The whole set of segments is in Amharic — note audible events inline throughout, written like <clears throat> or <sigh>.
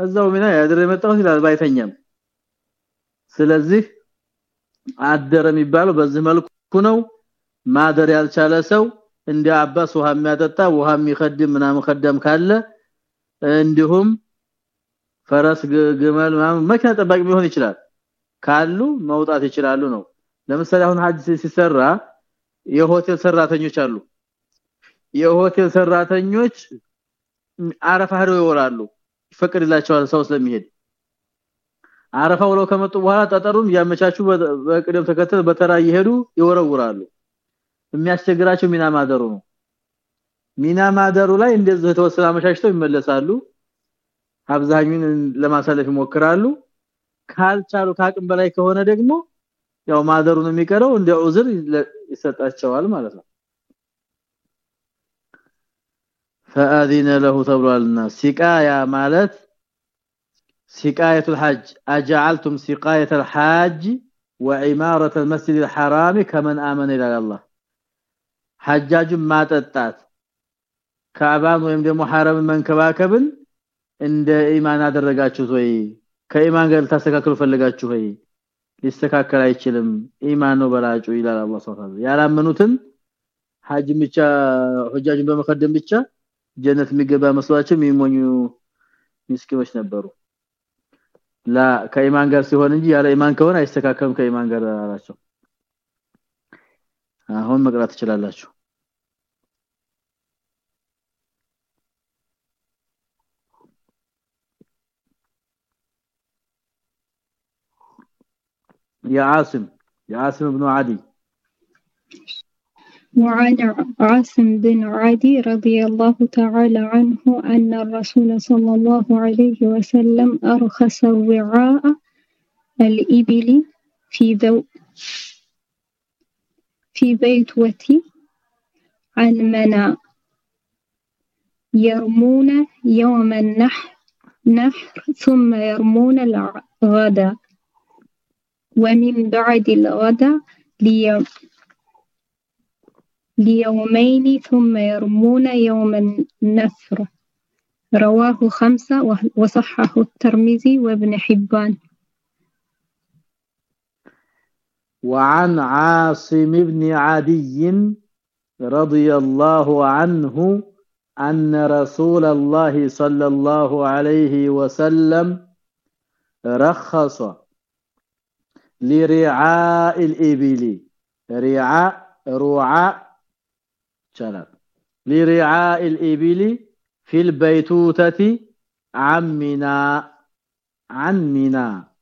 እዛው ሚና ያደረ መጣው ይላል ባይተኛም። ስለዚህ አደረ የሚባለው በዚህ መልኩ ነው። ማደር ያልቻለ ሰው እንደ አባስ ውሃ የሚያጠጣ ውሃ የሚخدም ምናምን خدም ካለ እንዲሁም ፈረስ ግመል መኪና ጠባቂ ሊሆን ይችላል። ካሉ መውጣት ይችላሉ ነው። ለምሳሌ አሁን ሀጅ ሲሰራ የሆቴል ሰራተኞች አሉ። የሆቴል ሰራተኞች አረፋ ሄደው ይወራሉ። ይፈቅድላቸዋል ሰው ስለሚሄድ። አረፋ ብለው ከመጡ በኋላ ጠጠሩን ያመቻቹ በቅደም ተከተል በተራ እየሄዱ ይወረውራሉ። የሚያስቸግራቸው ሚና ማደሩ ነው። ሚና ማደሩ ላይ እንደዚህ ተወሰነ አመቻችተው ይመለሳሉ። አብዛኙን ለማሳለፍ ይሞክራሉ። ካልቻሉ ካቅም በላይ ከሆነ ደግሞ ያው ማደሩን የሚቀረው እንደ ዑዝር ይሰጣቸዋል ማለት ነው فاذن له ተብሏልና ሲቃያ ማለት سقايه الحج اجعلتم سقايه الحاج وعماره المسجد الحرام كمن امن الى الله حجاج ማጠጣት ካዕባን ወይም ደግሞ ሐረምን መንከባከብን እንደ ኢማን አደረጋችሁት ወይ ከኢማን ጋር ታስተካክሉ ፈልጋችሁ ወይ ሊስተካከል አይችልም ኢማን ነው በላጩ ይላል አላህ Subhanahu ያላመኑትን ሐጅ ብቻ ሁጃጅን በመከደም ብቻ ጀነት የሚገባ መስዋዕቸው የሚሞኙ ምስኪኖች ነበሩ ላ ከኢማን ጋር ሲሆን እንጂ ያለ ኢማን ከሆነ አይስተካከልም ከኢማን ጋር አላቸው አሁን መቅራት ትችላላችሁ يا عاصم يا عاصم بن عدي وعن عاصم بن عدي رضي الله تعالى عنه أن الرسول صلى الله عليه وسلم أرخص وعاء الإبل في ذو في بيتوة عن منا يرمون يوم النحر نحر ثم يرمون الغدا ومن بعد الغدا ليوم ليومين ثم يرمون يوم النفر رواه خمسة وصححه الترمذي وابن حبان. وعن عاصم بن عدي رضي الله عنه أن رسول الله صلى الله عليه وسلم رخص لرعاء الإبل. رعاء رعاء شلال لرعاء الإبل في البيتوتة عمنا عمنا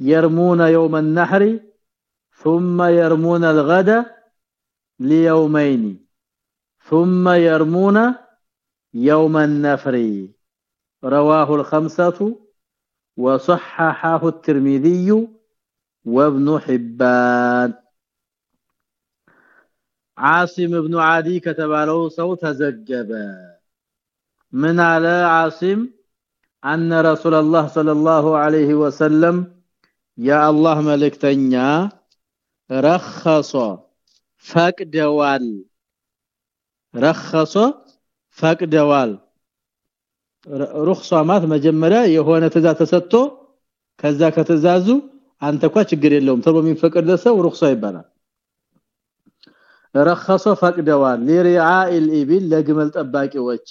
يرمون يوم النحر ثم يرمون الغد ليومين ثم يرمون يوم النفر. رواه الخمسة وصححه الترمذي وابن حبان. አሲም ابن عادي ከተባለው ሰው ተዘገበ። ምን አለ عاصم ان رسول الله صلى الله عليه وسلم يا መልእክተኛ ረخص ፈቅደዋል። ረخص ፈቅደዋል። ሩخصማት መጀመሪያ የሆነ ትእዛዝ ተሰጥቶ ከዛ ከተዛዙ አንተኳ ችግር የለውም ተብሎ የሚፈቀድ ሰው ሩخص ይባላል። ረخص ፈቅደዋል። لرعاء الابل ለግመል ጠባቂዎች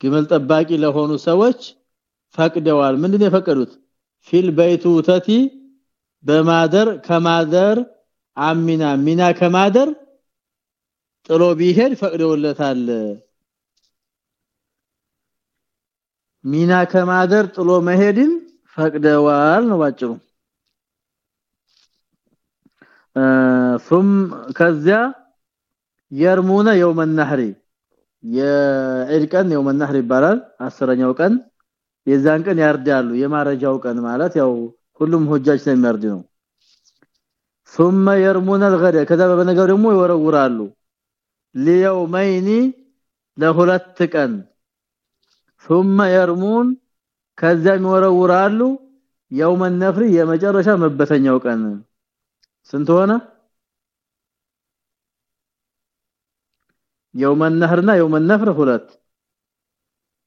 ግመል ጠባቂ ለሆኑ ሰዎች ፈቅደዋል። ምንድነው የፈቀዱት? ፊል በይቱ ተቲ በማደር ከማደር አሚና ሚና ከማደር ጥሎ ቢሄድ ፈቅደውለታል። ሚና ከማደር ጥሎ መሄድን ፈቅደዋል ነው ባጭሩ። ثم ከዚያ يرمون يوم النحر የዒድ ቀን يوم النحر ይባላል አስረኛው ቀን የዛን ቀን ያርዳሉ የማረጃው ቀን ማለት ያው ሁሉም ሆጃጅ ስለሚያርድ ነው ثم يرمون الغد ከዛ በነገው ደግሞ ይወረውራሉ ليومين ለሁለት ቀን ثم يرمون ከዛ ይወረውራሉ يوم النفر የመጨረሻ መበተኛው ቀን ስንት ሆነ? يوم النهرና يوم النفر ሁለት።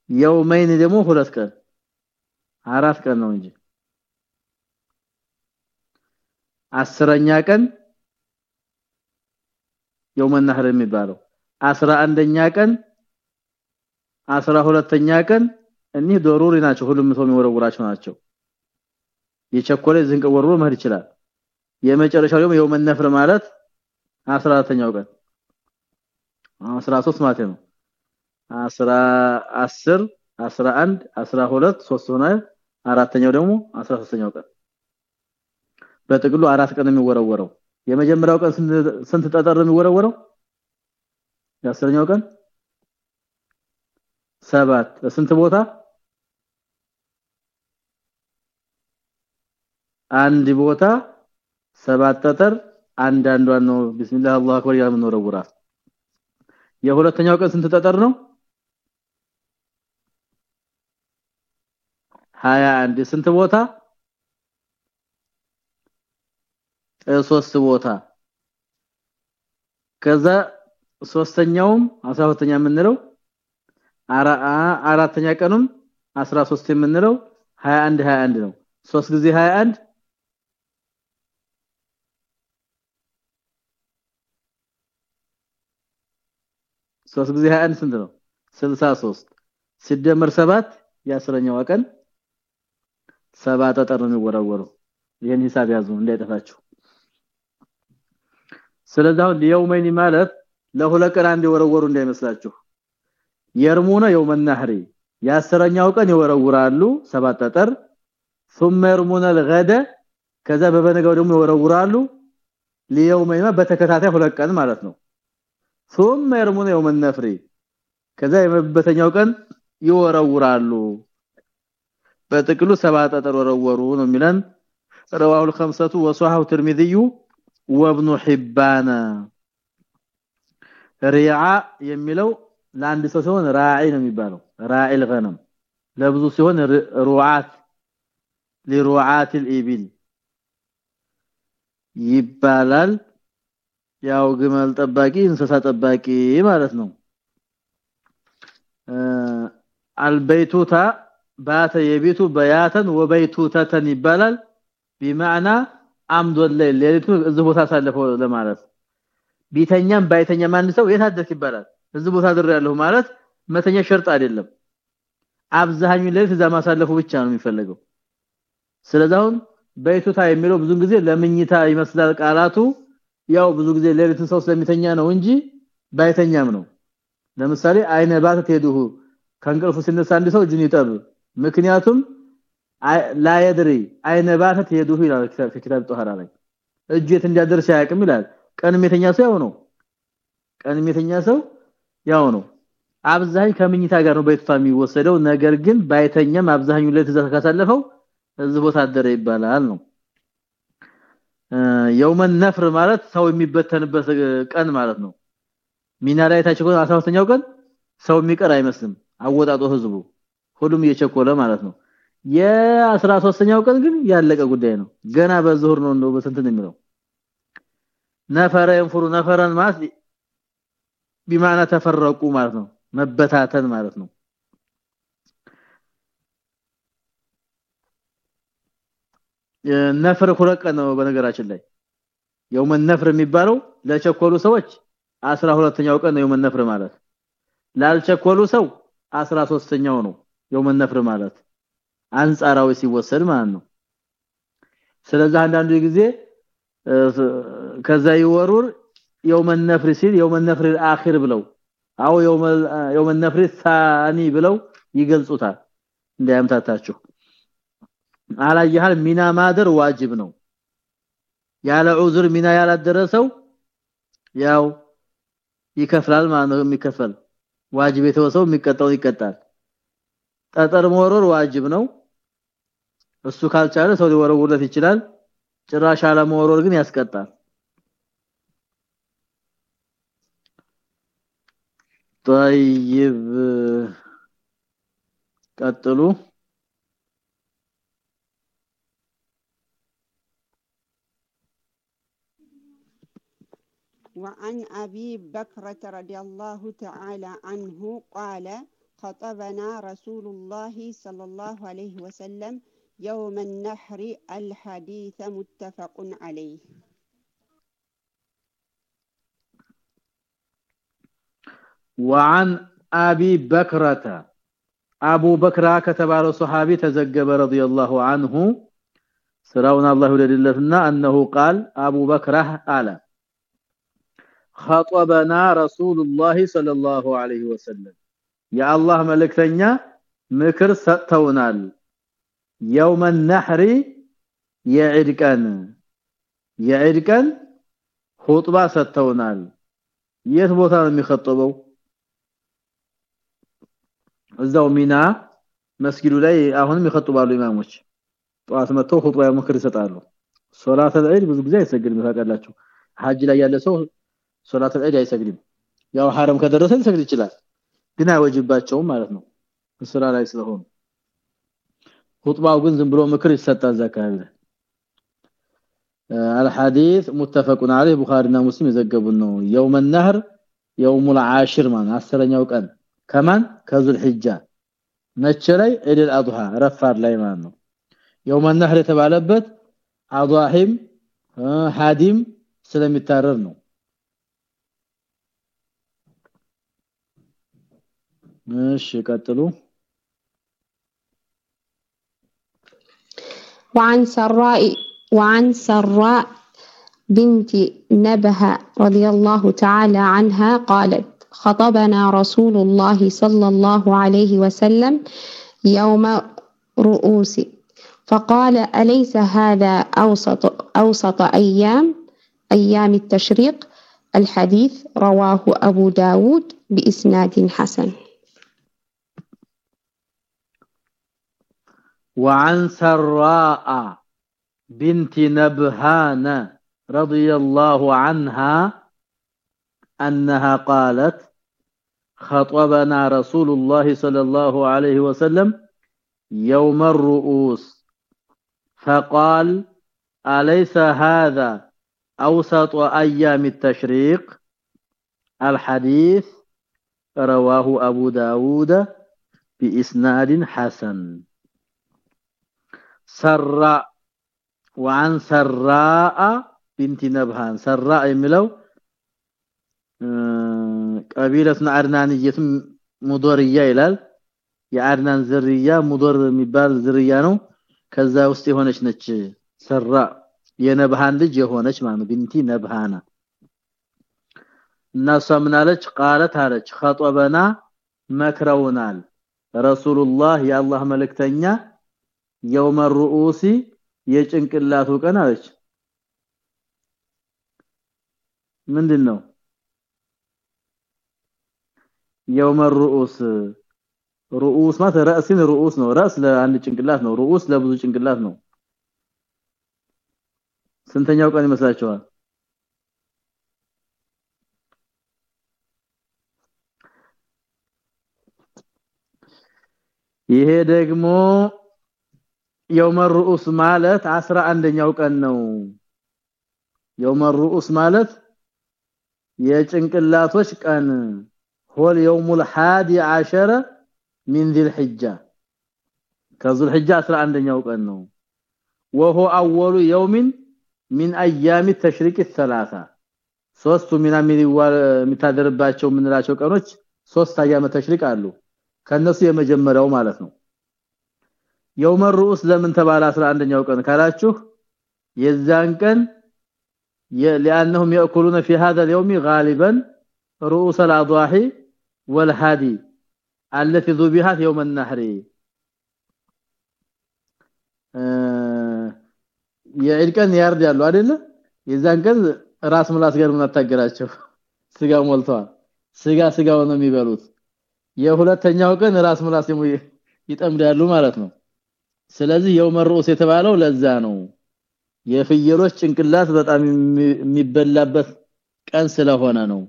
የውመይን ደግሞ ሁለት ቀን። አራት ቀን ነው እንጂ። አስረኛ ቀን يوم ነህር የሚባለው። አስራ አንደኛ ቀን አስራ ሁለተኛ ቀን እኒህ ዶሩሪ ናቸው። ሁሉም ሰው የሚወረውራቸው ናቸው። የቸኮለ ዝንቀ ወርሮ መሄድ ይችላል። የመጨረሻው ደግሞ የውመ ነፍር ማለት 14ኛው ቀን 13 ማለት ነው። 10 10 11 12 3 ሆነ። አራተኛው ደግሞ 13ኛው ቀን በጥቅሉ አራት ቀን የሚወረወረው። የመጀመሪያው ቀን ስንት ጠጠር የሚወረወረው? የአስረኛው ቀን ሰባት። ስንት ቦታ? አንድ ቦታ ሰባት ጠጠር አንድ አንዷን ነው። ቢስሚላህ አላሁ አክበር የምንወረውራት የሁለተኛው ቀን ስንት ጠጠር ነው? 21 ስንት ቦታ? ሶስት ቦታ። ከዛ ሶስተኛውም 12ኛ የምንለው አራተኛ ቀኑም 13 የምንለው 21 21 ነው። 3 ጊዜ 21 3 ጊዜ 21 ስንት ነው 63 ሲደመር 7 የአስረኛው ቀን ሰባት ጠጠር ነው የሚወረወረው ይሄን ሂሳብ ያዙ እንዳይጠፋችሁ ስለዚህ ለየውመይኒ ማለት ለሁለት ቀን አንድ የወረወሩ እንዳይመስላችሁ የርሙነ የውመ ነህሪ የአስረኛው ቀን ይወረውራሉ ሰባት ጠጠር ثم يرمون الغد ከዛ በበነጋው ደግሞ ይወረውራሉ ለየውመይማ በተከታታይ ሁለት ቀን ማለት ነው ثم يرمون يوم النفر ከዛ የመበተኛው ቀን ይወረውራሉ በጥቅሉ ሰባት ጠጠር ወረወሩ ነው የሚለን رواه الخمسه وصححه الترمذي وابن حبان ሪዓ የሚለው ለአንድ ሰው ሲሆን ራዒ ነው የሚባለው ራዒ الغنم ለብዙ ሲሆን ሩዓት لرعات الابل ይባላል ያው ግመል ጠባቂ እንስሳ ጠባቂ ማለት ነው። አልበይቱታ ባተ የቤቱ በያተን ወበይቱተተን ይባላል። በማዕና አምዶል ለሊቱ እዚህ ቦታ ሳለፈው ለማለት። ቢተኛም ባይተኛም አንድ ሰው? የታደርክ ይባላል። እዚህ ቦታ ያለሁ ማለት መተኛ ሸርጥ አይደለም። አብዛኛው ለሊት እዛ ማሳለፉ ብቻ ነው የሚፈልገው ስለዚህ አሁን በይቱታ የሚለው ብዙ ጊዜ ለምኝታ ይመስላል ቃላቱ። ያው ብዙ ጊዜ ሌሊትን ሰው ስለሚተኛ ነው እንጂ ባይተኛም ነው። ለምሳሌ አይነ ባተት ሄዱሁ ከንቅልፉ ሲነሳ አንድ ሰው እጁን ይጠብ። ምክንያቱም ላ የድሪ አይነ ባተት ሄዱሁ ይላል ኪታብ ጦሃራ ላይ። እጁት እንዲያደርስ ያቅም ይላል። ቀንም የተኛ ሰው ያው ነው። ቀንም የተኛ ሰው ያው ነው። አብዛኝ ከምኝታ ጋር ነው በይቱታ የሚወሰደው። ነገር ግን ባይተኛም አብዛኛው ሌሊት እዛ ካሳለፈው እዚህ ቦታ አደረ ይባላል ነው የውመ ነፍር ማለት ሰው የሚበተንበት ቀን ማለት ነው። ሚና ላይ ታችኮ 13ኛው ቀን ሰው የሚቀር አይመስልም። አወጣጦ ህዝቡ ሁሉም እየቸኮለ ማለት ነው። የ13ኛው ቀን ግን ያለቀ ጉዳይ ነው። ገና በዙሁር ነው እንደው በስንት የሚለው? ነፈረ ينفሩ ነፈረን ማለት ቢማና ተፈረቁ ማለት ነው። መበታተን ማለት ነው። ነፍር ቀን ነው በነገራችን ላይ። የውመ ነፍር የሚባለው ለቸኮሉ ሰዎች 12ኛው ቀን ነው የውመ ነፍር ማለት። ላልቸኮሉ ሰው 13ኛው ነው የውመ ነፍር ማለት። አንጻራዊ ሲወሰድ ማለት ነው። ስለዚህ አንዳንዱ ጊዜ ከዛ ይወሩር የውመ ነፍር ሲል የውመ ነፍር አኺር ብለው አው የውመ ነፍር ሳኒ ብለው ይገልጹታል። እንዳያምታታችሁ አላየሃል ሚና ማደር ዋጅብ ነው ያለ ዑዝር ሚና ያላደረሰው ያው ይከፍላል ማለት ነው የሚከፈል ዋጅብ የተወሰው የሚቀጣው ይቀጣል ጠጠር መወረር ዋጅብ ነው እሱ ካልቻለ ሰው ሊወረውለት ይችላል ጭራሽ አለመወረር ግን ያስቀጣል طيب ቀጥሉ وعن أبي بكرة رضي الله تعالى عنه قال خطبنا رسول الله صلى الله عليه وسلم يوم النحر الحديث متفق عليه. وعن أبي بكرة أبو بكرة كتب صحابي تزجب رضي الله عنه سراونا الله لله أنه قال أبو بكرة قال خطبنا رسول الله صلى الله عليه وسلم يا الله ملكتኛ ምክር ሰጥተውናል። يوم النحر የዒድ ቀን። የዒድ ቀን ኹጥባ ሰጥተውናል። የት ቦታ ነው የሚخطበው እዛው ሚና መስጊዱ ላይ አሁንም ይخطባሉ ኢማሞች። ጧት መተው ኹጥባ ምክር ይሰጣሉ። ሶላተ ዒድ ብዙ ጊዜ አይሰግድም ታውቃላችሁ። ሐጅ ላይ ያለ ሰው ሶላተል ዒድ አይሰግድም። ያው حرم ከደረሰ ሊሰግድ ይችላል ግን አይወጅባቸውም ማለት ነው። ስራ ላይ ስለሆነ ኹጥባው ግን ዝም ብሎ ምክር ይሰጣል ዘካለ الحديث متفق عليه البخاري ومسلم يذكبون يوم النهر يوم العاشر من 10ኛው ቀን ከማን? ከዙል ሒጃ መቼ ላይ? ኢድል አድሃ ረፋድ ላይ ማለት ነው። يوم النهر የተባለበት አድሃም ሐዲም ስለሚታረር ነው። እሺ ቀጥሉ وعن سراء وعن سراء بنت نبه رضي الله تعالى عنها قالت خطبنا رسول الله صلى الله عليه وسلم يوم رؤوس فقال أليس هذا أوسط أوسط أيام أيام التشريق الحديث رواه أبو داود بإسناد حسن وعن سراء بنت نبهان رضي الله عنها أنها قالت خطبنا رسول الله صلى الله عليه وسلم يوم الرؤوس. فقال أليس هذا أوسط أيام التشريق؟ الحديث رواه أبو داود بإسناد حسن. سراء وعن سراء بنت نبهان سراء የሚለው ቀቢለቱን አድናንየት ሙዶርያ ይላል የአድናን ዝርያ ሙዶር የሚባል ዝርያ ነው ከዛ ውስጥ የሆነች ነች ሰራ የነብሃን ልጅ የሆነች ማለት ቢንቲ ነብሃና እናሷ ምናለች ቃለት አለች خطبنا መክረውናል ረሱላህ የአላህ መልእክተኛ يوم الرؤوس የጭንቅላቱ ቀን አለች። ምንድነው? يوم الرؤوس رؤوس ማለት ራስን رؤوس ነው። ራስ ለአንድ ጭንቅላት ነው። رؤوس ለብዙ ጭንቅላት ነው። ስንተኛው ቀን ይመስላችኋል? ይሄ ደግሞ يوم الرؤوس ማለት 11ኛው ቀን ነው يوم الرؤوس ማለት የጭንቅላቶች ቀን هو يوم الحادي عشر من ذي الحجة كذو الحجة 11ኛው ቀን ነው وهو اول يوم من ايام التشريق الثلاثه ሶስቱ ሚና የሚታደርባቸው ምንላቸው ቀኖች ሶስት አያመ ተሽሪቅ አሉ ከነሱ የመጀመሪያው ማለት ነው يوم الرؤوس ለምን ተባለ 11ኛው ቀን ካላችሁ የዛን ቀን لانهم ياكلون في هذا اليوم غالبا رؤوس الاضاحي والهادي التي ذبحت يوم النحر የዒድ ቀን ያርዳሉ አይደለ የዛን ቀን ራስ ምላስ ጋር ምን አታገራቸው ስጋ ሞልተዋል ስጋ ስጋው ነው የሚበሉት የሁለተኛው ቀን ራስ ምላስ ይጠምዳሉ ማለት ነው ስለዚህ የውመ ሩስ የተባለው ለዛ ነው። የፍየሎች ጭንቅላት በጣም የሚበላበት ቀን ስለሆነ ነው።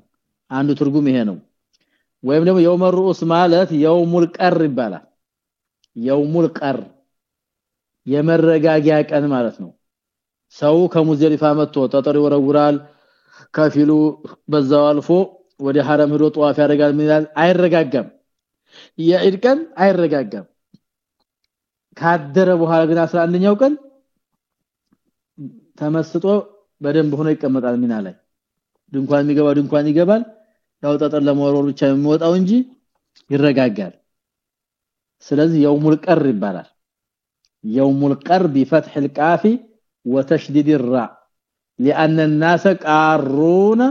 አንዱ ትርጉም ይሄ ነው። ወይም ደግሞ የውመ ሩስ ማለት የውሙል ቀር ይባላል። የውሙል ቀር የመረጋጊያ ቀን ማለት ነው። ሰው ከሙዘሊፋ መጥቶ ጠጠር ይወረውራል ከፊሉ በዛው አልፎ ወደ ሐረም ሄዶ ጧፍ ያደርጋል ምን አይረጋጋም። የዒድ ቀን አይረጋጋም ካደረ በኋላ ግን 11ኛው ቀን ተመስጦ በደንብ ሆኖ ይቀመጣል ሚና ላይ ድንኳን የሚገባው ድንኳን ይገባል ያው ጠጠር ለመወርወር ብቻ የሚወጣው እንጂ ይረጋጋል ስለዚህ የውሙል ቀር ይባላል የውሙል ቀር بفتح القاف وتشديد الراء لان الناس قارون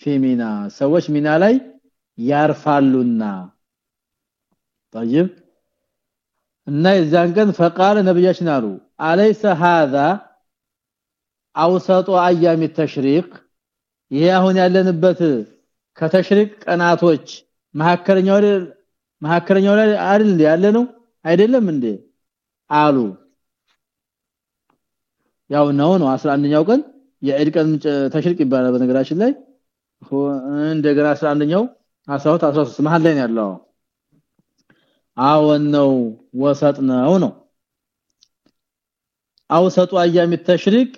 في منى ሰዎች ሚና ላይ ያርፋሉና طيب እና የዛን ቀን فقال ነብያችን አሉ አለይሰ هذا اوسط ايام التشريق ይሄ አሁን ያለንበት ከተሽሪቅ ቀናቶች መሐከለኛው መሐከለኛው ላይ አይደል ያለ ነው አይደለም እንዴ አሉ ያው ነው ነው 11ኛው ቀን የዒድ ቀን ተሽሪቅ ይባላል በነገራችን ላይ እንደገና 11ኛው 12 13 መሃል ላይ ነው ያለው አወን ነው ወሰጥ ነው ነው አውሰጡ አያም ተሽሪቅ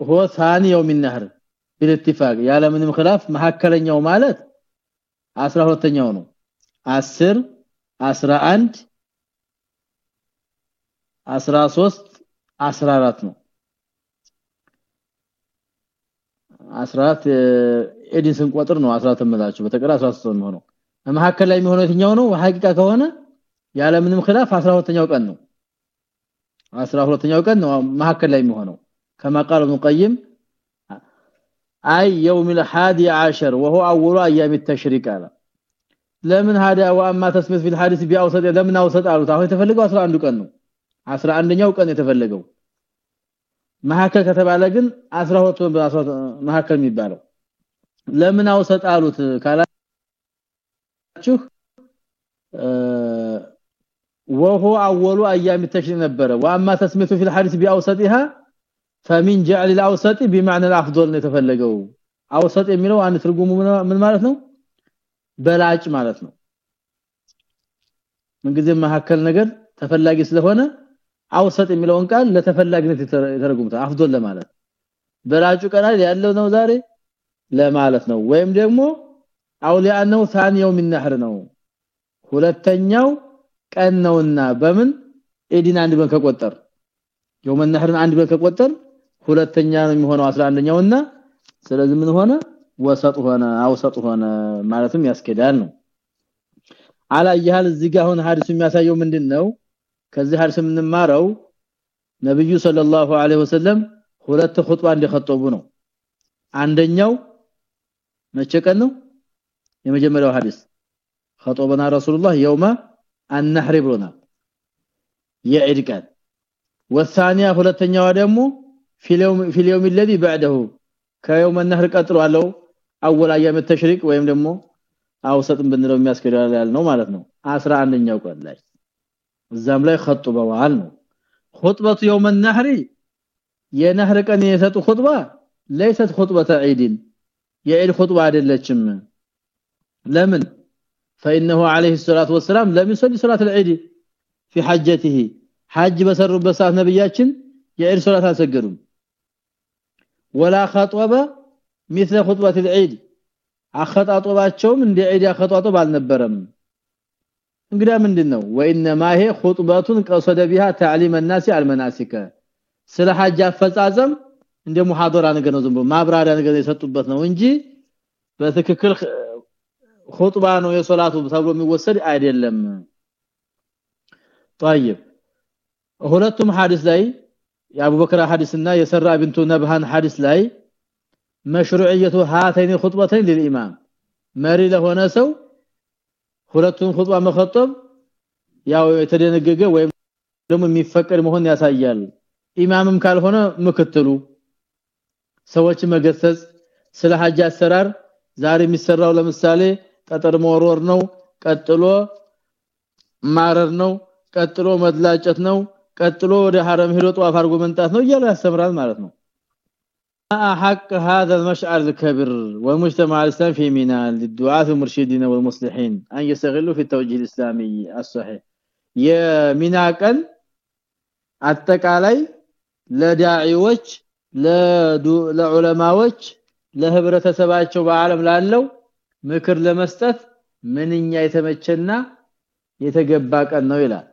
هو ثاني يوم النهر بالاتفاق ያለ ምንም خلاف መሐከለኛው ማለት 12ኛው ነው 10 11 13 14 ነው 14 ኤዲን ስንቆጥር ነው 14 ተመላችሁ በተቀራ 13 ነው መሐከል ላይ የሚሆነው የትኛው ነው ሐቂቃ ከሆነ ያለ ምንም خلاف 12ኛው ቀን ነው 12ኛው ቀን ነው መሐከል ላይ የሚሆነው كما قال ابن القيم اي يوم الحادي عشر وهو اول ايام التشريق قال ለምን هذا واما تسميت في الحادث باوسط ለምን አውሰጥ አሉት አሁን የተፈለገው 11 ቀን ነው 11ኛው ቀን የተፈለገው መሐከል ከተባለ ግን 12 መሐከል የሚባለው ለምን አውሰጥ አሉት ካላችሁ وهو اول ايام التشريق ነበረ واما تسميته في الحادث باوسطها فمن جعل الاوسط بمعنى الافضل ነው የተፈለገው አውሰጥ የሚለው አንድ ትርጉሙ ምን ማለት ነው በላጭ ማለት ነው ምንጊዜ መሐከል ነገር ተፈላጊ ስለሆነ አውሰጥ የሚለውን ቃል ለተፈላጊነት የተረጉሙታል አፍዶል ለማለት በላጩ ቀናል ያለው ነው ዛሬ ለማለት ነው ወይም ደግሞ አውሊያነው ثاني يوم النحر ነው ሁለተኛው ቀን ነውና በምን ኤዲን አንድ በን ከቆጠር يوم النحر አንድ በን ከቆጠር ሁለተኛ ነው የሚሆነው 11ኛውና ስለዚህ ምን ሆነ ወሰጥ ሆነ አውሰጥ ሆነ ማለትም ያስኬዳል ነው አላ ይሃል እዚህ ጋር አሁን ሐዲሱ የሚያሳየው ምንድነው ከዚህ ሐዲስ የምንማረው ነብዩ ሰለላሁ ዐለይሂ ወሰለም ሁለት ኹጥባ እንደከተቡ ነው አንደኛው መቼ ቀን ነው የመጀመሪያው ሐዲስ خطبنا رسول الله يوم النحر ብሎናል የዒድ ቀን والثانيه ሁለተኛዋ ደግሞ في اليوم في اليوم الذي بعده ከየውም النحر ቀጥሎ አለው اول ايام التشريق ወይም ደግሞ አውሰጥም ብንለው የሚያስከዳል ያልነው ማለት ነው 11ኛው ቀን ላይ እዛም ላይ خطبዋል ነው خطبه يوم النحر የነህር ቀን የሰጡ خطبه ليست خطبه عيد የዒድ خطبه አይደለችም لمن فانه عليه الصلاه والسلام لم يصلي صلاه العيد في حجته حج بسرب ساعه نبياችን የኢድ ሶላት አልሰገዱም። ولا خطب مثل خطبه العيد አخطاطባቸውም እንደ ዒድ አخطاطብ አልነበረም። እንግዲያ ምንድነው? ወኢነማ ሄ ኹጥባቱን ቀሰደ ቢሃ تعليم الناس المناسك ስለ ሐጅ አፈጻጸም እንደ ሙሐደራ ነገር ነው ዝም ማብራሪያ ነገር የሰጡበት ነው እንጂ በትክክል ኹጥባ ነው የሶላቱ ተብሎ የሚወሰድ አይደለም። طيب ሁለቱም ሐዲስ ላይ የአቡበክር ሐዲስና የሰራ ቢንቱ ነብሃን ሐዲስ ላይ መሽሩዕየቱ هاتين خطبتين للامام መሪ ለሆነ ሰው ሁለቱን ኹጥባ መخطብ ያው የተደነገገ ወይም ደግሞ የሚፈቀድ መሆን ያሳያል። ኢማምም ካልሆነ ምክትሉ ሰዎች መገሰጽ ስለ ሐጅ አሰራር ዛሬ የሚሰራው ለምሳሌ ጠጠር መወርወር ነው ቀጥሎ ማረር ነው ቀጥሎ መድላጨት ነው ቀጥሎ ወደ حرم ሄዶ ጧፍ አድርጎ መንጣት ነው እያለ ያስተምራል ማለት ነው حق هذا المشعر الكبير والمجتمع الاسلامي في ميناء للدعاة المرشدين والمصلحين ان يستغلوا في التوجيه الاسلامي الصحيح የሚና ቀን አጠቃላይ ለዳዒዎች ለዑለማዎች ለህብረተሰባቸው በአለም ላለው ምክር ለመስጠት ምንኛ የተመቸና የተገባ ቀን ነው ይላል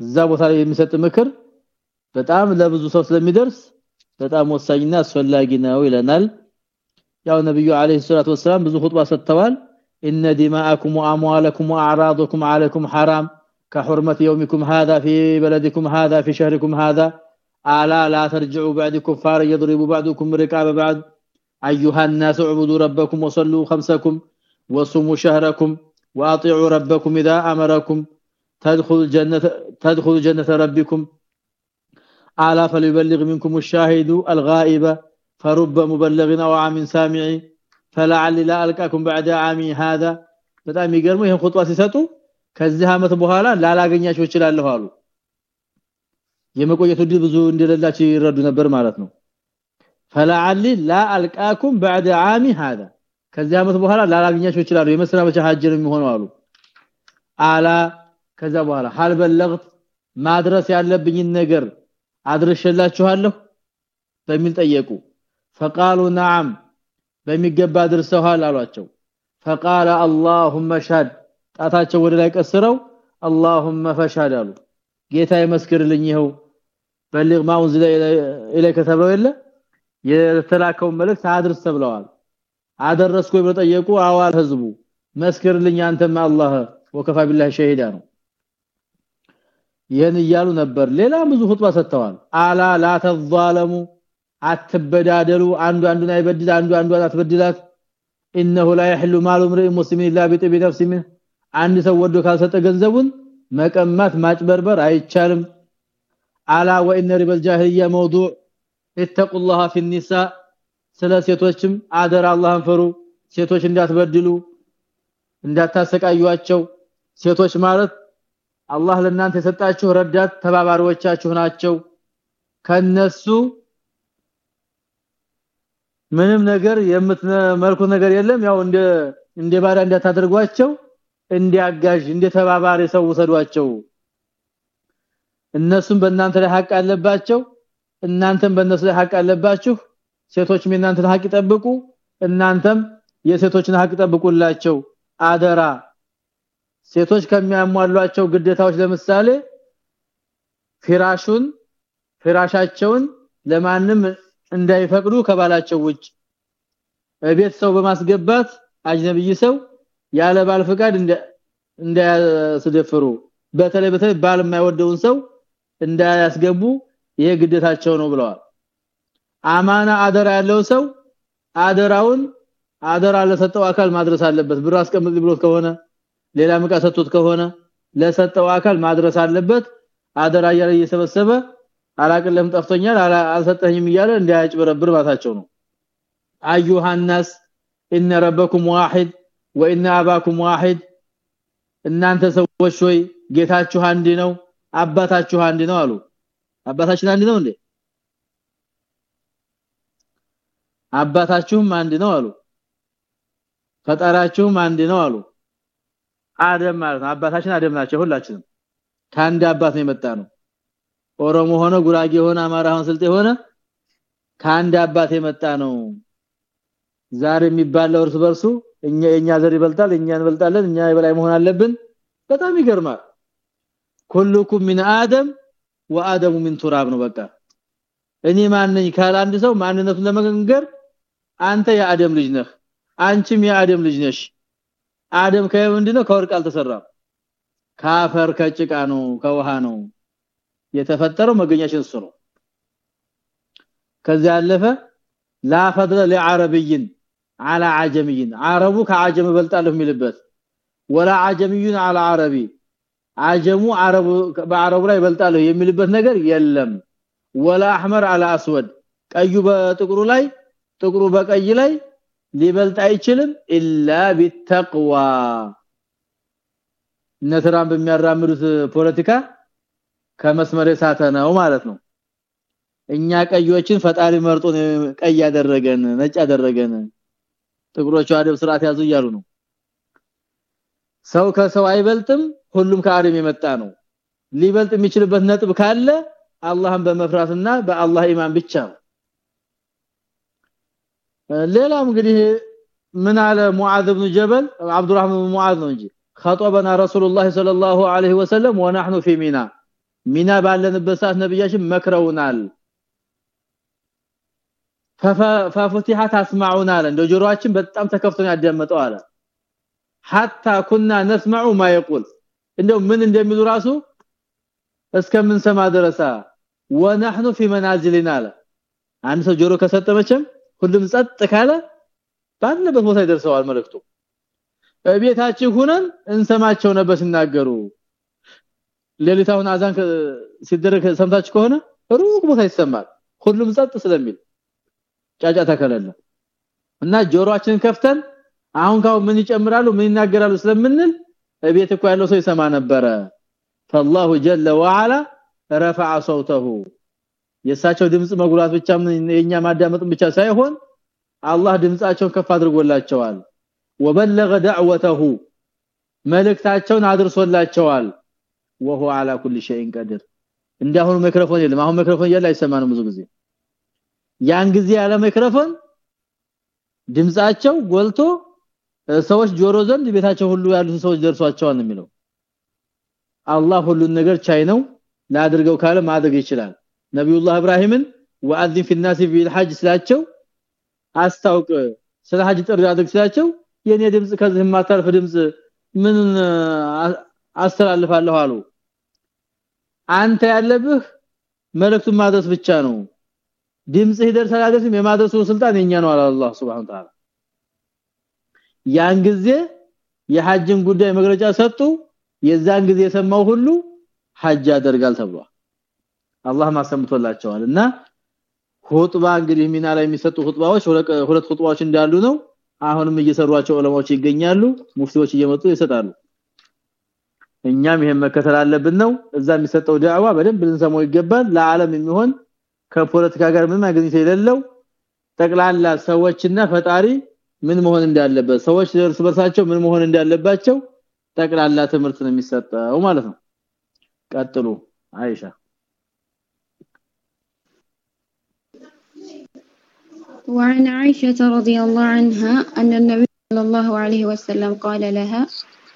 እዛ ቦታ ላይ የሚሰጥ ምክር በጣም ለብዙ ሰው ስለሚደርስ በጣም ወሳኝና አስፈላጊ ነው ይለናል ያው ነብዩ አለይሂ ሰላቱ ወሰለም ብዙ ኹጥባ ሰጥተዋል ان دماءكم واموالكم واعراضكم عليكم حرام كحرمه يومكم هذا في بلدكم هذا في شهركم هذا الا لا ترجعوا بعد كفار يضرب بعضكم رقاب بعض ايها الناس اعبدوا ربكم وصلوا خمسكم وصوموا شهركم واطيعوا ربكم اذا امركم تدخلوا الجنه تدخلوا جنه ربكم الا فليبلغ منكم الشاهد الغائب فرب مبلغ او عام سامع فلعل لا القاكم بعد عامي هذا በጣም የሚገርመው ይሄን ኹጥባ ሲሰጡ ከዚህ አመት በኋላ ላላገኛቸው ይችላልሁ አሉ የመቆየቱ ድል ብዙ እንደሌላቸው ይረዱ ነበር ማለት ነው فلعل لا القاكم بعد عامي هذا ከዚህ አመት በኋላ ላላገኛቸው ይችላሉ የመስራበቻ ሀጅ ነው የሚሆነው አሉ አላ ከዛ በኋላ ሐል በለግት ማድረስ ያለብኝን ነገር አድርሽላችኋለሁ በሚል ጠየቁ فقالوا نعم በሚገባ ድርሰዋል አሏቸው فقال اللهم شهد ጣታቸው ወደ ላይ ቀስረው اللهم فشهد አሉ ጌታ ይመስክርልኝ ይኸው በልግ ማውን ዝለ ኢለከ ተብለው የለ የተላከው መልእክት አድርስ ተብለዋል አደረስኩ ብለው ጠየቁ አዋል ህዝቡ መስክርልኝ አንተም አላህ ወከፋ ቢላህ ሸሂዳ ነው ይህን እያሉ ነበር ሌላ ብዙ ኹጥባ ሰጥተዋል አላ ላ ተዛለሙ አትበዳደሉ አንዱ አንዱን አይበድል አንዱ አንዱን አትበድላት انه لا يحل مال امرئ مسلم الا بطيب نفس منه አንድ ሰው ወዶ ካልሰጠ ገንዘቡን መቀማት ማጭበርበር አይቻልም አላ ወኢነ ሪበል ጃሂልያ موضوع اتقوا الله في النساء ስለ ሴቶችም አደር አላህን ፈሩ ሴቶች እንዳትበድሉ እንዳታሰቃዩአቸው። ሴቶች ማለት አላህ ለእናንተ የሰጣችሁ ረዳት ተባባሪዎቻችሁ ናቸው። ከነሱ ምንም ነገር የምትመልኩ ነገር የለም። ያው እንደ እንደ ባሪያ እንዳታደርጓቸው እንዲያጋዥ እንደ ተባባሪ ሰው ወሰዷቸው እነሱም በእናንተ ላይ ሀቅ አለባቸው። እናንተም በእነሱ ላይ ሀቅ አለባችሁ ሴቶችም የእናንተን ሀቅ ይጠብቁ እናንተም የሴቶችን ሀቅ ጠብቁላቸው አደራ። ሴቶች ከሚያሟሏቸው ግዴታዎች ለምሳሌ ፍራሹን ፍራሻቸውን ለማንም እንዳይፈቅዱ ከባላቸው ውጭ። ቤት ሰው በማስገባት አጅነብይ ሰው ያለ ባል ፍቃድ እንዳያስደፍሩ በተለይ በተለይ ባል የማይወደውን ሰው እንዳያስገቡ ይሄ ግዴታቸው ነው ብለዋል አማና አደራ ያለው ሰው አደራውን አደራ ለሰጠው አካል ማድረስ አለበት ብር አስቀምጥ ብሎት ከሆነ ሌላ ምቃ ሰጥቶት ከሆነ ለሰጠው አካል ማድረስ አለበት አደራ እያለ እየሰበሰበ አላቅለም ጠፍቶኛል አልሰጠኝም እያለ እንዳያጭበረብር ማታቸው ነው አዩሃ الناس ان ربكم واحد وان اباكم واحد እናንተ ሰዎች ሆይ ጌታችሁ አንድ ነው አባታችሁ አንድ ነው አሉ አባታችን አንድ ነው እንዴ አባታችሁም አንድ ነው አሉ። ፈጣራችሁም አንድ ነው አሉ። አደም ማለት አባታችን አደም ናቸው ሁላችንም። ከአንድ አባት ነው የመጣ ነው። ኦሮሞ ሆነ ጉራጌ ሆነ አማራ ሆነ ስልጤ ሆነ ከአንድ አባት የመጣ ነው። ዛሬ የሚባለው እርስ በርሱ እኛ የኛ ዘር ይበልጣል እኛ እንበልጣለን እኛ የበላይ መሆን አለብን። በጣም ይገርማል። ኩሉኩም ሚን አደም ወአደሙ ሚን ቱራብ ነው በቃ። እኔ ማን ነኝ ካለ አንድ ሰው ማንነቱን ለመገንገር አንተ የአደም ልጅ ነህ አንቺም የአደም ልጅ ነሽ አደም ከምንድነው ከወርቅ አልተሰራም ካፈር ከጭቃ ነው ከውሃ ነው የተፈጠረው መገኛችን እሱ ነው ከዚያ ያለፈ ላ ፈድለ ለዓረብይን على عجميين عربو كعجم በልጣለሁ የሚልበት ولا عجميين على عربي عجمو عرب በአረቡ ላይ በልጣለሁ የሚልበት ነገር የለም ولا احمر على اسود ቀዩ በጥቁሩ ላይ ጥቁሩ በቀይ ላይ ሊበልጥ አይችልም ኢላ ቢተቅዋ። ነትራም በሚያራምዱት ፖለቲካ ከመስመር የሳተ ነው ማለት ነው። እኛ ቀዮችን ፈጣሪ መርጦ ቀይ ያደረገን ነጭ ያደረገን። ጥቁሮቹ አደብ ስርዓት ያዙ እያሉ ነው። ሰው ከሰው አይበልጥም ሁሉም ከአደም የመጣ ነው። ሊበልጥ የሚችልበት ነጥብ ካለ አላህን በመፍራትና በአላህ ኢማን ብቻ ነው። ሌላም እንግዲህ ምን አለ ሙዓዝ ኢብኑ ጀበል አብዱራህማን ኢብኑ ሙዓዝ ነው እንጂ خطبنا رسول الله صلى الله عليه وسلم ونحن في ሚና ሚና ባለንበት ሰዓት ነብያችን መክረውናል ففتحت اسمعنا እንደ ጆሮአችን በጣም ተከፍቶን ያዳመጠው አለ حتى كنا نسمع ما يقول እንደው ምን እንደሚሉ ራሱ እስከምንሰማ ድረሳ ونحن في منازلنا አለ አንድ ሰው ጆሮ ከሰጠመችም ሁሉም ጸጥ ካለ ባለበት ቦታ ይደርሰዋል መልእክቱ ቤታችን ሆነን እንሰማቸው ነበር ሲናገሩ ሌሊታውን አዛን ሲደረግ ሰምታችሁ ከሆነ ሩቅ ቦታ ይሰማል ሁሉም ጸጥ ስለሚል ጫጫታ ከሌለ እና ጆሮአችንን ከፍተን አሁን ካው ምን ይጨምራሉ ምን ይናገራሉ ስለምንል ቤት እኮ ያለው ሰው ይሰማ ነበረ فالله جل وعلا رفع صوته የሳቸው ድምጽ መጉላት ብቻ የኛ ማዳመጥ ብቻ ሳይሆን አላህ ድምጻቸውን ከፍ አድርጎላቸዋል وبلغ دعوته መልእክታቸውን አድርሶላቸዋል وهو على كل شيء قدير እንዳሁን ማይክሮፎን የለም አሁን ማይክሮፎን ያለ አይሰማንም ብዙ ጊዜ ያን ጊዜ ያለ ማይክሮፎን ድምጻቸው ጎልቶ ሰዎች ጆሮ ዘንድ ቤታቸው ሁሉ ያሉት ሰዎች ደርሷቸዋል ነው የሚለው አላህ ሁሉን ነገር ቻይ ነው ላድርገው ካለ ማድረግ ይችላል ነብዩላህ ኢብራሂምን ወአዚን في الناس ስላቸው አስታውቅ ስለ ሐጅ ጥሪ አድርግ ስላቸው የኔ ድምጽ ከዚህ ማታርፍ ድምጽ ምን አስተላልፋለሁ አሉ። አንተ ያለብህ መልእክቱን ማድረስ ብቻ ነው። ድምጽ ይደርሳል አይደለም የማድረሱ ስልጣን የኛ ነው አለ አላህ Subhanahu Ta'ala ያን ጊዜ የሐጅን ጉዳይ መግለጫ ሰጡ። የዛን ጊዜ የሰማው ሁሉ ሐጅ ያደርጋል ተብሏል። አላህ ማሰምቶላቸዋል። እና ኹጥባ እንግዲህ ሚና ላይ የሚሰጡ ኹጥባዎች ሁለት ኹጥባዎች እንዳሉ ነው። አሁንም እየሰሯቸው ዑለማዎች ይገኛሉ። ሙፍቲዎች እየመጡ ይሰጣሉ። እኛም ይሄን መከተል አለብን ነው። እዛ የሚሰጠው ዳዕዋ በደንብ ልንሰማው ይገባል። ለዓለም የሚሆን ከፖለቲካ ጋር ምንም አገኝቶ የሌለው ጠቅላላ ሰዎችና ፈጣሪ ምን መሆን እንዳለበት ሰዎች እርስ በርሳቸው ምን መሆን እንዳለባቸው ጠቅላላ ትምህርት ነው የሚሰጠው ማለት ነው። ቀጥሉ። አይሻ وعن عائشة رضي الله عنها أن النبي صلى الله عليه وسلم قال لها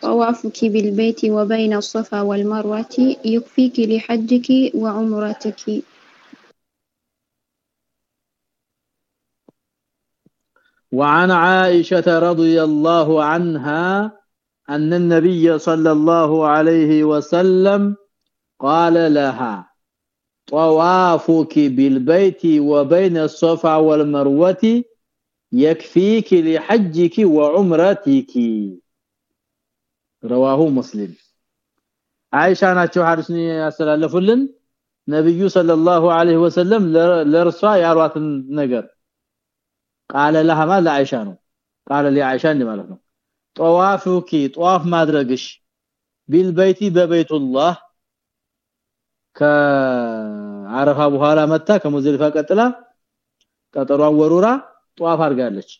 طوافك بالبيت وبين الصفا والمروة يكفيك لحجك وعمرتك. وعن عائشة رضي الله عنها أن النبي صلى الله عليه وسلم قال لها طوافك بالبيت وبين الصفا والمروة يكفيك لحجك وعمرتك رواه مسلم عائشة ናቸው ሐዲስን ያስተላለፉልን ነብዩ ሰለላሁ ዐለይሂ ወሰለም ለርሷ ያሯትን ነገር ቃለ ለሃማ ለአይሻ ነው ቃለ ለአይሻ እንደማለት ነው ጠዋፉኪ ጧፍ ማድረግሽ ቢልበይቲ በበይቱላህ ከአረፋ በኋላ መጣ ከሙዝልፋ ቀጥላ ቀጠሯን ወሩራ ጧፍ አድርጋለች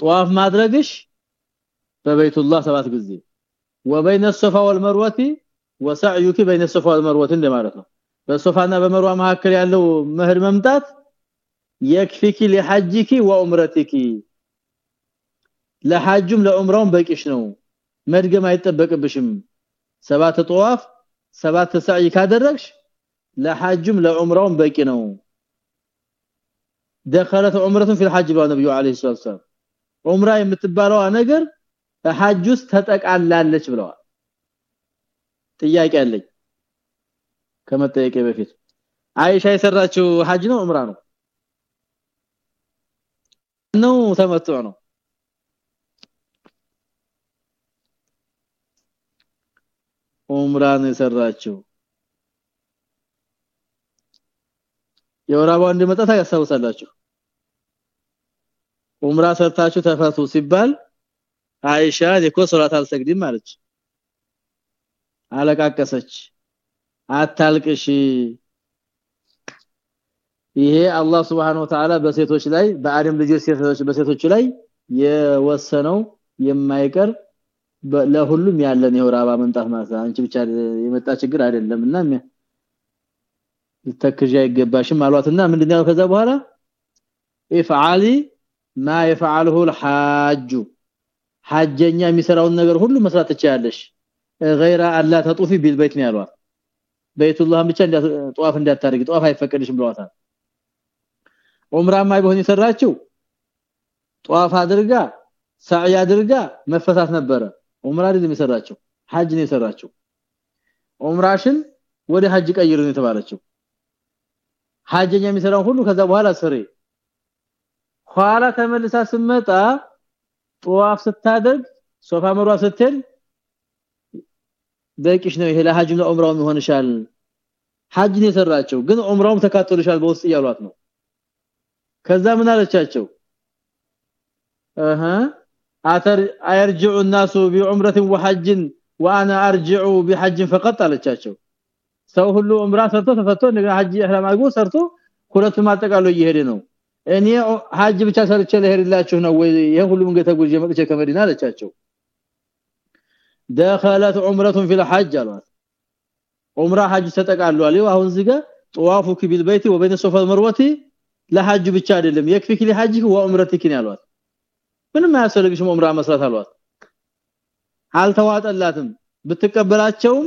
ጧፍ ማድረግሽ በበይቱላህ ሰባት ጊዜ وبين الصفا والمروه وسعيك بين الصفا والمروه እንደማለት ነው በሶፋና በመርዋ መካከል ያለው መህር መምጣት يكفيك لحجك وعمرتك ለሐጁም ለዑምራውም በቂሽ ነው መድገም አይጠበቅብሽም ሰባት ጧፍ ሰባት ሰዓይ ካደረግሽ ለሐጁም ለዑምራውም በቂ ነው دخلت عمره في الحج بالنبي عليه الصلاه والسلام ዑምራ የምትባለው ነገር በሐጅ ውስጥ ተጠቃላለች ብለዋል ጥያቄ አለኝ ከመጠየቄ በፊት አይሻ የሰራችው ሐጅ ነው ዑምራ ነው ነው ተመጥቶ ነው ዑምራን የሰራችው የወራባው እንደመጣ ታያሳውሳላችሁ ዑምራ ሰርታችሁ ተፈቱ ሲባል አይሻ ለኮ ሶላት አልሰግድም ማለች አለቃቀሰች። አታልቅሽ ይሄ አላህ Subhanahu Wa Ta'ala በሴቶች ላይ በአደም ልጆች ሴቶች በሴቶች ላይ የወሰነው የማይቀር ለሁሉም ያለን የወራባ መንጣት ማለት አንቺ ብቻ የመጣ ችግር አይደለምና ልተክጃ ይገባሽም አሏትና ምንድነው ከዛ በኋላ ኢፍዓሊ ما يفعله الحاج ሐጀኛ የሚሰራውን ነገር ሁሉ መስራት ትችያለሽ غير አላ ተጡፊ ቢልበይት ነው ያሏት በይቱላህን ብቻ ጧፍ እንዳታርጊ ጧፍ አይፈቀድሽም ብለዋታል ዑምራማ ቢሆን የሰራችው ጧፍ አድርጋ ሳዒ አድርጋ መፈታት ነበረ ዑምራ አይደለም የሰራችው ሐጅ ነው የሰራችው ዑምራሽን ወደ ሐጅ ቀይር ነው የተባለችው ሐጀኛ የሚሰራው ሁሉ ከዛ በኋላ ሰሪ ኋላ ተመልሳ ስመጣ ጧፍ ስታደርግ ሶፋ መሯ ስትል በቂሽ ነው ይሄ ለሐጅ ነው ዑምራው ይሆንሻል ሐጅ ነው የሰራቸው ግን ዑምራውም ተካተሉሻል በውስጥ እያሏት ነው ከዛ ምን አለቻቸው እህ አተር አየርጅዑ الناس بعمره وحج وانا ارجع بحج فقط አለቻቸው ሰው ሁሉ ዑምራ ሰርቶ ተፈቶ እንደገና ሐጅ ኢህራም አድርጎ ሰርቶ ሁለቱም አጠቃሎ እየሄደ ነው እኔ ሐጅ ብቻ ሰርቼ ለሄድላችሁ ነው ወይ ይሄ ሁሉ መንገድ ተጉዤ መጥቼ ከመዲና አለቻቸው دخلت عمره في الحج አሏት ዑምራ ሐጅ ተጠቃሏል ይኸው አሁን እዚህ ጋር طوافك بالبيت وبين الصفا والمروه ለሐጅ ብቻ አይደለም يكفيك لحجك وعمرتك ያሏት ምንም አያስፈልግሽም ዑምራ መስራት አሏት አልተዋጠላትም ብትቀበላቸውም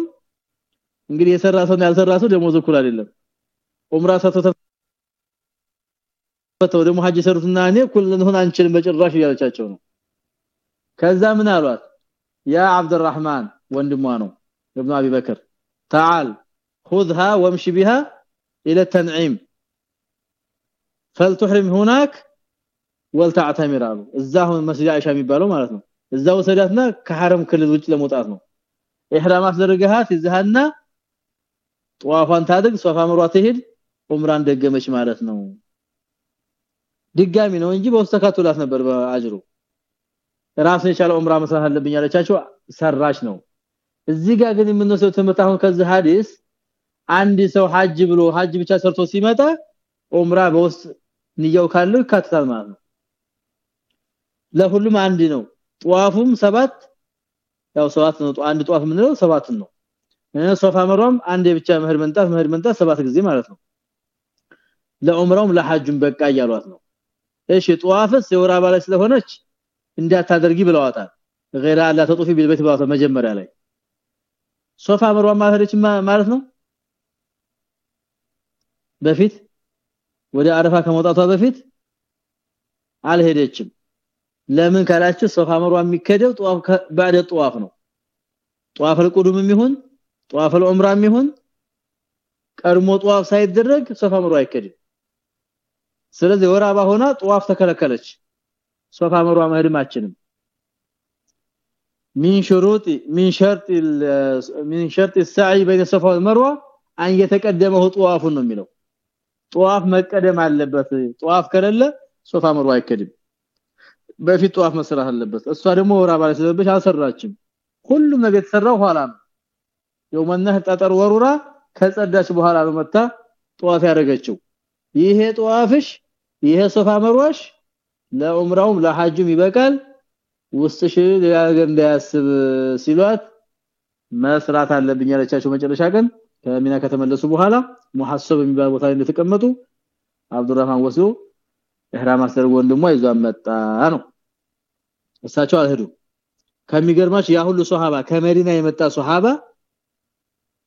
እንግዲህ የሰራ ሰው ያልሰራ ሰው ደሞዝ እኩል አይደለም ዑምራ ሰተው ደግሞ ሐጅ ሰሩትና እኔ እኩል ልንሆን አንችልም በጭራሽ እያለቻቸው ነው ከዛ ምን አሏት ያ አብዱራህማን ወንድሟ ነው ابن ابي بكر تعال خذها وامشي بها الى التنعيم فلتحرم هناك ولتعتمر አሉ እዛው መስጂድ አይሻ የሚባለው ማለት ነው እዛው ሰዳትና ከሐረም ክልል ውጭ ለመውጣት ነው ኢህራም አስደረገሃት ይዘሃና ጧፋን ታድግ ሶፋ ምሯ ትሄድ ዑምራን ደገመች ማለት ነው። ድጋሚ ነው እንጂ በውስጥ ተካቶላት ነበር በአጅሩ። ራስን የቻለ ዑምራ መስራት አለብኝ ያለቻቸው ሰራሽ ነው። እዚህ ጋር ግን የምንወስደው ትምህርት አሁን ከዚህ ሐዲስ አንድ ሰው ሐጅ ብሎ ሐጅ ብቻ ሰርቶ ሲመጣ ዑምራ በውስጥ ንያው ካለው ይካተታል ማለት ነው። ለሁሉም አንድ ነው። ጧፉም ሰባት ያው ሰባት ነው። አንድ ጧፍ ምንለው ሰባት ነው ሶፋ መሯም አንዴ ብቻ መህር መንጣት መህር መንጣት ሰባት ጊዜ ማለት ነው ለዑምራውም ለሐጁም በቃ እያሏት ነው እሺ ጧፍስ የወራ ባለ ስለሆነች እንዳታደርጊ ብለዋታል غير አላ ተጡፊ ቢልበት ባታ መጀመሪያ ላይ ሶፋ መሯ ማህረች ማለት ነው በፊት ወደ አረፋ ከመውጣቷ በፊት አልሄደችም ለምን ካላችሁ ሶፋ መሯ የሚከደው ጧፍ ባደ ጧፍ ነው ጧፍ القدوم ይሁን ጧፍ العمره ይሁን ቀድሞ ጧፍ ሳይደረግ ሶፋ መሯ አይከድም ስለዚህ ወራባ ሆና ጧፍ ተከለከለች ሶፋ መሯ መሄድማችንም من شروط من شرط من شرط السعي بين الصفا والمروه ان يتقدمه طواف ነው የሚለው ጧፍ መቀደም አለበት ጧፍ ከሌለ ሶፋ መሯ አይከድም በፊት ጧፍ መስራት አለበት እሷ ደግሞ ወራባ ስለበሽ አልሰራችም ሁሉም ነገር የተሰራው ኋላ ነው የውመነህ ጠጠር ወሩራ ከጸዳች በኋላ ነው መጣ ጧፍ ያደረገችው። ይሄ ጧፍሽ ይሄ ሶፋ መሯሽ ለዑምራውም ለሐጁም ይበቃል። ውስጥሽ ሌላ እንዳያስብ ሲሏት መስራት አለብኝ ያለቻቸው መጨረሻ ቀን ከሚና ከተመለሱ በኋላ ሙሐሰብ የሚባል ቦታ እንደተቀመጡ አብዱራህማን ወስዶ ኢህራም አስደርጎ ወንድሟ ይዟን መጣ ነው። እሳቸው አልሄዱ ከሚገርማች ያ ሁሉ ሱሐባ ከመዲና የመጣ ሱሐባ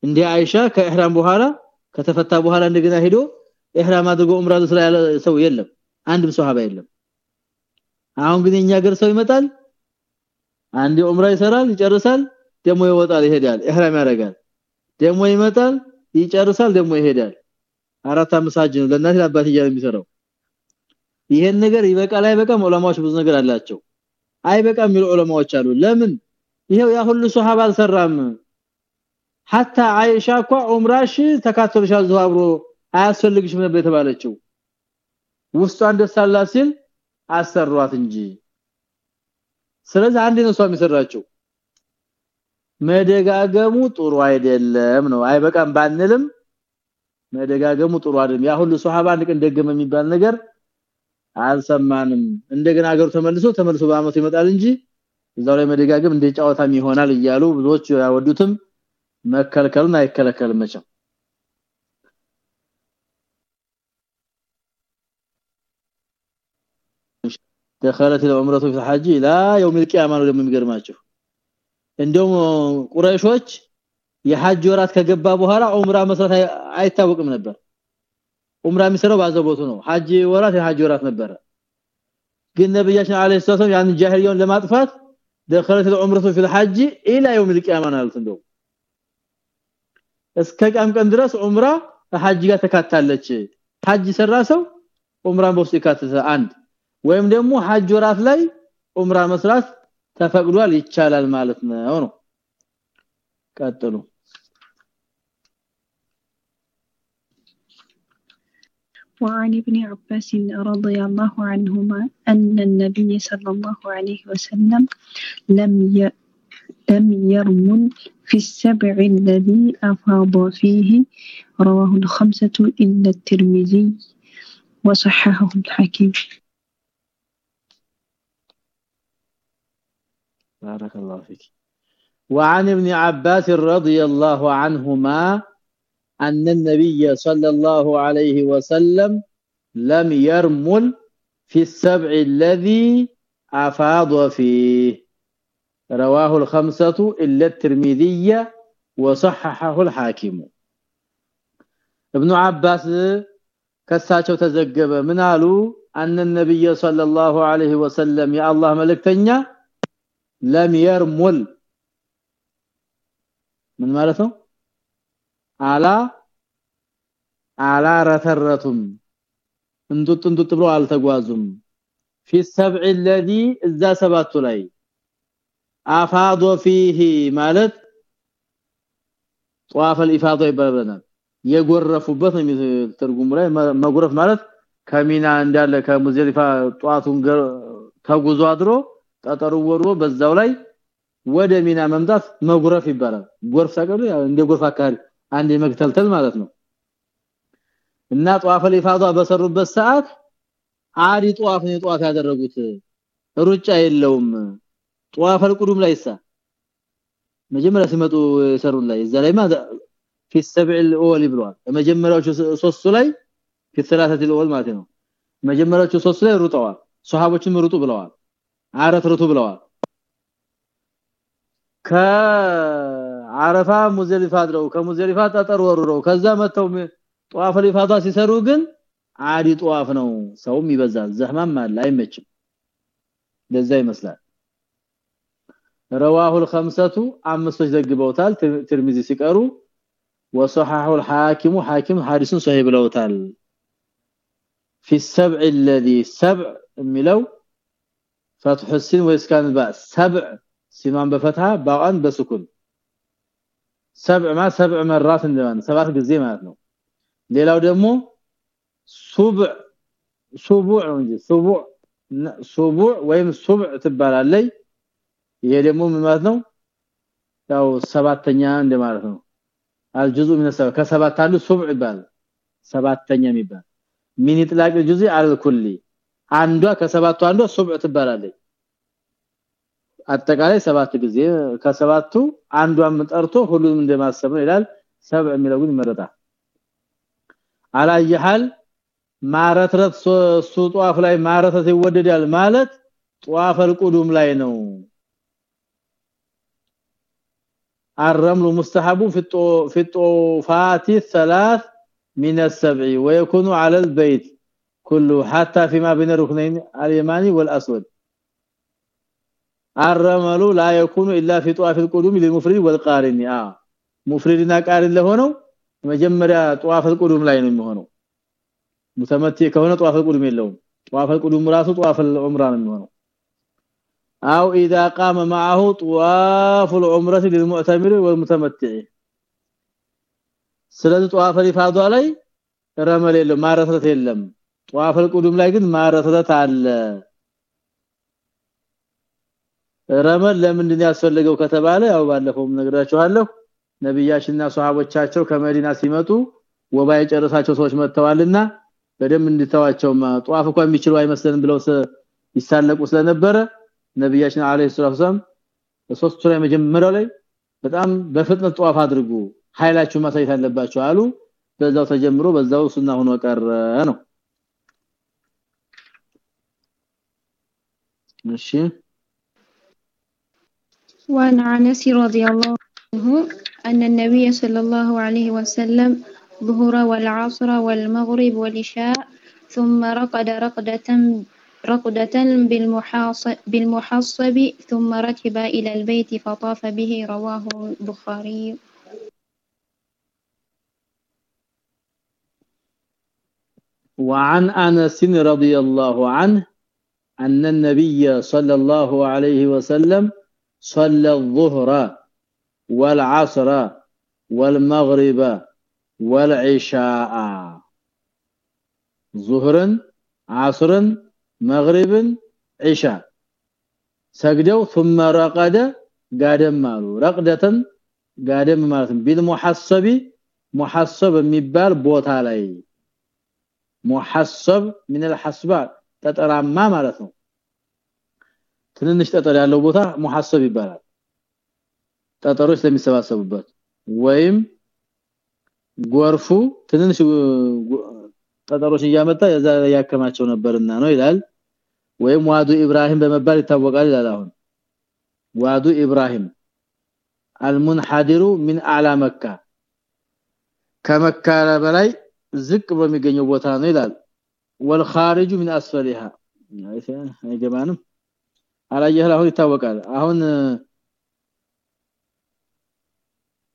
እንደ አይሻ ከኢህራም በኋላ ከተፈታ በኋላ እንደገና ሄዶ ኢህራም አድርጎ ዑምራ ስራ ያለ ሰው የለም። አንድም ሱሐባ የለም። አሁን ግን የኛ ሀገር ሰው ይመጣል አንድ ዑምራ ይሰራል ይጨርሳል ደሞ ይወጣል ይሄዳል ኢህራም ያደርጋል። ደሞ ይመጣል ይጨርሳል ደሞ ይሄዳል። አራት አምስት ሀጅ ነው። ለእናት ለአባት እያለ የሚሰራው ይሄን ነገር ይበቃል አይበቃም? ዑለማዎች ብዙ ነገር አላቸው። አይበቃም የሚሉ ዑለማዎች አሉ። ለምን? ይሄው ያ ሁሉ ሱሐባ አልሰራም hatta አይሻ እኮ ዑምራሽ ተካተልሻል ዘዋብሮ አያስፈልግሽም ነበር የተባለችው። ውስጧን ደስ አላት ሲል አሰሯት እንጂ። ስለዚህ አንድ ነው ሷም የሰራችው። መደጋገሙ ጥሩ አይደለም ነው። አይበቃም ባንልም መደጋገሙ ጥሩ አይደለም። ያ ሁሉ ሱሐባ አንድ ቀን ደገመ የሚባል ነገር አልሰማንም። እንደገና ሀገሩ ተመልሶ ተመልሶ በአመቱ ይመጣል እንጂ እዛው ላይ መደጋገም እንደ ጫዋታም ይሆናል እያሉ ብዙዎች ያወዱትም መከልከልን አይከለከልም መቼም دخلت العمره في الحج لا يوم القيامه ነው የሚገርማችሁ እንደውም ቁረይሾች የሐጅ ወራት ከገባ በኋላ ዑምራ መስራት አይታወቅም ነበር ዑምራ የሚሰራው ባዘቦቱ ነው ሐጅ ወራት የሐጅ ወራት ነበር ግን ነብያችን አለይሂ ሰላም ያን ጃሂልያውን ለማጥፋት دخلت العمره في الحج الى يوم القيامه ማለት እንደው እስከ ቂያም ቀን ድረስ ዑምራ ከሐጅ ጋር ተካታለች ሐጅ ሰራ ሰው ዑምራን በውስጥ ይካተተ አንድ ወይም ደግሞ ሐጅ ወራት ላይ ዑምራ መስራት ተፈቅዷል ይቻላል ማለት ነው ነው ቀጥሉ وعن ابن عباس رضي الله عنهما أن النبي صلى الله عليه وسلم لم ي... لم يرمل في السبع الذي أفاض فيه رواه الخمسة إلا الترمذي وصححه الحكيم بارك الله فيك. وعن ابن عباس رضي الله عنهما أن النبي صلى الله عليه وسلم لم يرمل في السبع الذي أفاض فيه. رواه الخمسة إلا الترمذي وصححه الحاكم ابن عباس كساچو ተዘገበ ምን አሉ ان النبي صلى الله عليه وسلم يا الله መልእክተኛ لم يرمل ምን ማለት ነው አላ አላ ረተረቱም እንጡጥ እንጡጥ ብሎ አልተጓዙም في السبع الذي እዛ ሰባቱ ላይ አፋዶ فيه ማለት ጧፍ الافاضه ይባላል የጎረፉበት ነው ትርጉሙ ላይ መጉረፍ ማለት ከሚና እንዳለ ከሙዘሊፋ ጧቱን ተጉዞ አድሮ ጠጠሩ ወርዶ በዛው ላይ ወደ ሚና መምጣት መጉረፍ ይባላል ጎርፍ ሳቀሉ እንደ ጎርፍ አካል አንድ የመግተልተል ማለት ነው እና ጧፈ ለፋዷ በሰሩበት ሰዓት አዲ ጧፍ ነው ጧፍ ያደረጉት ሩጫ የለውም ጧፈ ቁዱም ላይሳ መጀመሪያ ሲመጡ የሰሩት ላይ እዛ ላይ ማለት في السبع الاول ብለዋል መጀመሪያዎቹ ሶስቱ ላይ في الثلاثه الاول ማለት ነው መጀመሪያዎቹ ሶስቱ ላይ ሩጠዋል ሱሐቦችም ሩጡ ብለዋል አረት ሩጡ ብለዋል ከአረፋ ሙዘሊፋ አድረው ከሙዘሊፋ ጠጠር ወሩረው ከዛ መተው ጧፍ ሊፋታ ሲሰሩ ግን አዲ ጧፍ ነው ሰውም ይበዛል ዘህማም አለ አይመችም ለዛ ይመስላል رواه الخمسه አምስቶች ዘግበውታል ትርሚዚ ሲቀሩ وصححه الحاكم حاكم حديث صحيح ብለውታል في السبع الذي سبع የሚለው فتح السين واسكان الباء سبع ሲኗን በፈትሃ ባዋን በስኩን سبع ما سبع مرات እንደማን ሰባት ጊዜ ማለት ነው ሌላው ደግሞ ሱብዕ ሱቡዕ እንጂ ሱቡዕ ሱቡዕ ወይም ሱብዕ ትባላለይ ይሄ ደግሞ ምን ነው? ያው ሰባተኛ እንደማለት ነው። አልጁዙ ምን ከሰባት አንዱ ሱብዕ ይባላል። ሰባተኛ የሚባል ሚን ይጥላቅ ጁዚ አልኩሊ አንዷ ከሰባቱ አንዷ ሱብዕ ትባላለች። አጠቃላይ ሰባት ጊዜ ከሰባቱ አንዷን ጠርቶ ሁሉንም እንደማሰብ ነው ይላል። ሰብዕ የሚለው ግን አላየሃል ማረትረት ሱ ላይ ማረተት ይወደዳል ማለት ጧፈል ቁዱም ላይ ነው። الرمل مستحب في في الطوفات الثلاث من السبع ويكون على البيت كله حتى فيما بين الركنين اليماني والاسود الرمل لا يكون الا في طواف القدوم للمفرد والقارن اه مفردنا قارن ለሆነው መጀመሪያ طواف القدوم ላይ ነው የሚሆነው ሙተመቲ ከሆነ طواف القدوم የለውም طواف القدوم ራሱ طواف العمره ነው የሚሆነው او اذا قام معه طواف العمره للمعتمر والمتمتع ስለዚህ طواف الافاضه ላይ ረመል የለም ማረተት የለም طواف القدوم ላይ ግን ማረተት አለ ረመል ለምንድን ያስፈልገው ከተባለ ያው ባለፈውም ነግራችኋለሁ ነብያችንና ሷሃቦቻቸው ከመዲና ሲመጡ ወባ የጨረሳቸው ሰዎች መጥተዋልና በደም እንድተዋቸው ጧፍ እንኳን የሚችሉ አይመስልንም ብለው ይሳለቁ ስለነበረ ነብያችን አለይሂ ሰላም ሶስቱ ላይ መጀመሪያው ላይ በጣም በፍጥነት ጧፍ አድርጉ ኃይላችሁ ማሳየት አለባችሁ አሉ በዛው ተጀምሮ በዛው ሱና ሆኖ ቀረ ነው እሺ وعن انس رضي الله عنه أن النبي صلى الله عليه وسلم ظهر والعصر والمغرب والعشاء ثم رقد رقدة رقدة بالمحصب ثم ركب إلى البيت فطاف به رواه البخاري. وعن أنس رضي الله عنه أن النبي صلى الله عليه وسلم صلى الظهر والعصر والمغرب والعشاء. ظهرا عصرا مغربا عشاء سجدوا ثم رقد قادم مالو رقدة قادم ማለት بالمحسب محسب የሚባል ቦታ ላይ محسب من الحسبات ጠጠራማ ማለት ነው ትንንሽ ጠጠር ያለው ቦታ ሙሐሰብ ይባላል ጠጠሮች ስለሚሰባሰቡበት ወይም ጎርፉ ትንንሽ ጠጠሮች እያመጣ የዛ ያከማቸው ነበርና ነው ይላል ወይም ዋዱ ኢብራሂም በመባል ይታወቃል ይላል አሁን። ዋዱ ኢብራሂም አልሙንሐዲሩ ሚን አላ መካ። ከመካ በላይ ዝቅ በሚገኘው ቦታ ነው ይላል። والخارج من اسفلها አይገባንም። አላየህ አሁን ይታወቃል። አሁን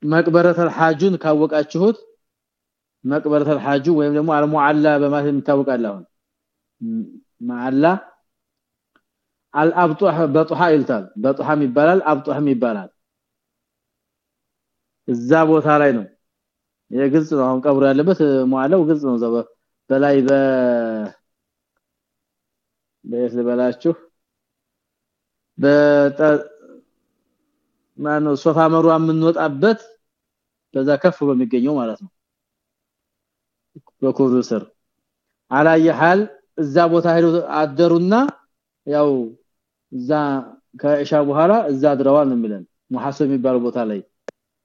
መቅበረተል ሐጁን ካወቃችሁት መቅበረተል ሐጁ ወይም ደግሞ አልሙዓላ በማለት ይታወቃል አሁን። ማዓላ አልአብጡህ በጡሃ ይልታል በጡሃም ይባላል አብጡህም ይባላል እዛ ቦታ ላይ ነው። የግልጽ ነው። አሁን ቀብሩ ያለበት ሙዓላው ግልጽ ነው። ዘበ በላይ በ በየት ልበላችሁ? በ ማነው? ሶፋ መሩ የምንወጣበት በዛ ከፍ በሚገኘው ማለት ነው። በኩብሩ ስር። አላየ ሐል እዛ ቦታ ሄዶ አደሩና ያው እዛ ከኢሻ በኋላ እዛ አድረዋል ነው የሚለን ሙሐሰብ የሚባለው ቦታ ላይ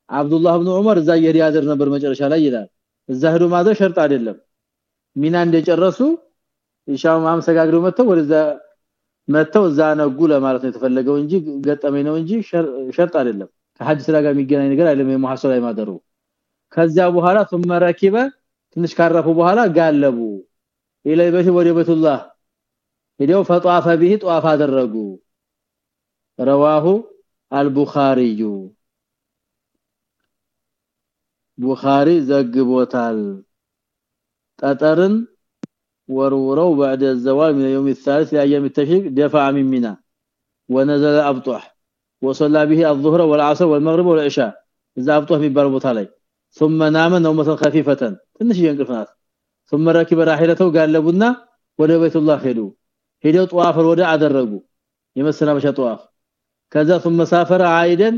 አብዱላህ ኢብኑ ዑመር እዛ ይሄድ ያድር ነበር መጨረሻ ላይ ይላል እዛ ሄዶ ማድረግ ሸርጥ አይደለም ሚና እንደጨረሱ ኢሻው ማምሰጋግረው መተው ወደዛ መተው እዛ ነጉ ለማለት ነው የተፈለገው እንጂ ገጠመኝ ነው እንጂ ሸርጥ አይደለም ከሐጅ ስራ ጋር የሚገናኝ ነገር አይደለም የሙሐሰብ ላይ ማደሩ ከዚያ በኋላ ثم ركب ትንሽ ካረፉ በኋላ ጋለቡ ኢለይ በቲ ወደ ቤቱላህ ሄደው ፈጧፈ ቢሂ ጧፍ አደረጉ ረዋሁ አልቡኻሪዩ ቡኻሪ ዘግቦታል ጠጠርን ወርውረው بعد الزوال من يوم الثالث لايام التشريق دفع من منى ونزل ابطح وصلى به الظهر والعصر والمغرب والعشاء اذا ابطح የሚባል ቦታ ላይ ثم نام نومه خفيفه ትንሽ የእንቅልፍናት ثم ركب راحلته ጋለቡና ወደ ቤቱላህ ሄዱ ሄደው ጧፍ ወደ አደረጉ የመሰናበሻ ጧፍ ከዛ ثم سافر عائدا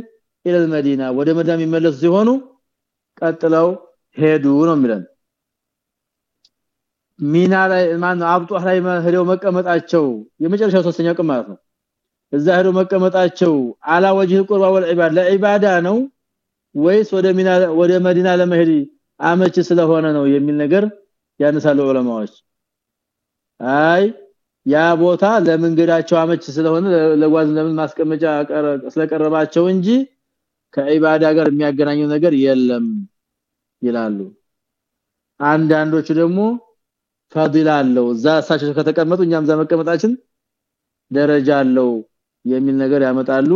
الى المدينه ወደ መዲና የሚመለሱ ሲሆኑ ቀጥለው ሄዱ ነው የሚለን ሚና ላይ ማን አብጧህ ላይ ሄደው መቀመጣቸው የመጨረሻው ሶስተኛው ቀን ማለት ነው እዛ ሄደው መቀመጣቸው አላ ወጅህ ቁርባ ወልዒባድ ለዒባዳ ነው ወይስ ወደ ሚና ወደ መዲና ለመሄድ አመች ስለሆነ ነው የሚል ነገር ያነሳሉ ዑለማዎች አይ ያ ቦታ ለመንገዳቸው አመች ስለሆነ ለጓዝ ለምን ማስቀመጫ ስለቀረባቸው እንጂ ከኢባዳ ጋር የሚያገናኘው ነገር የለም ይላሉ። አንዳንዶቹ ደግሞ ፈዲላ አለው። እዛ እሳቸው ከተቀመጡ እኛም ዛ መቀመጣችን ደረጃ አለው የሚል ነገር ያመጣሉ።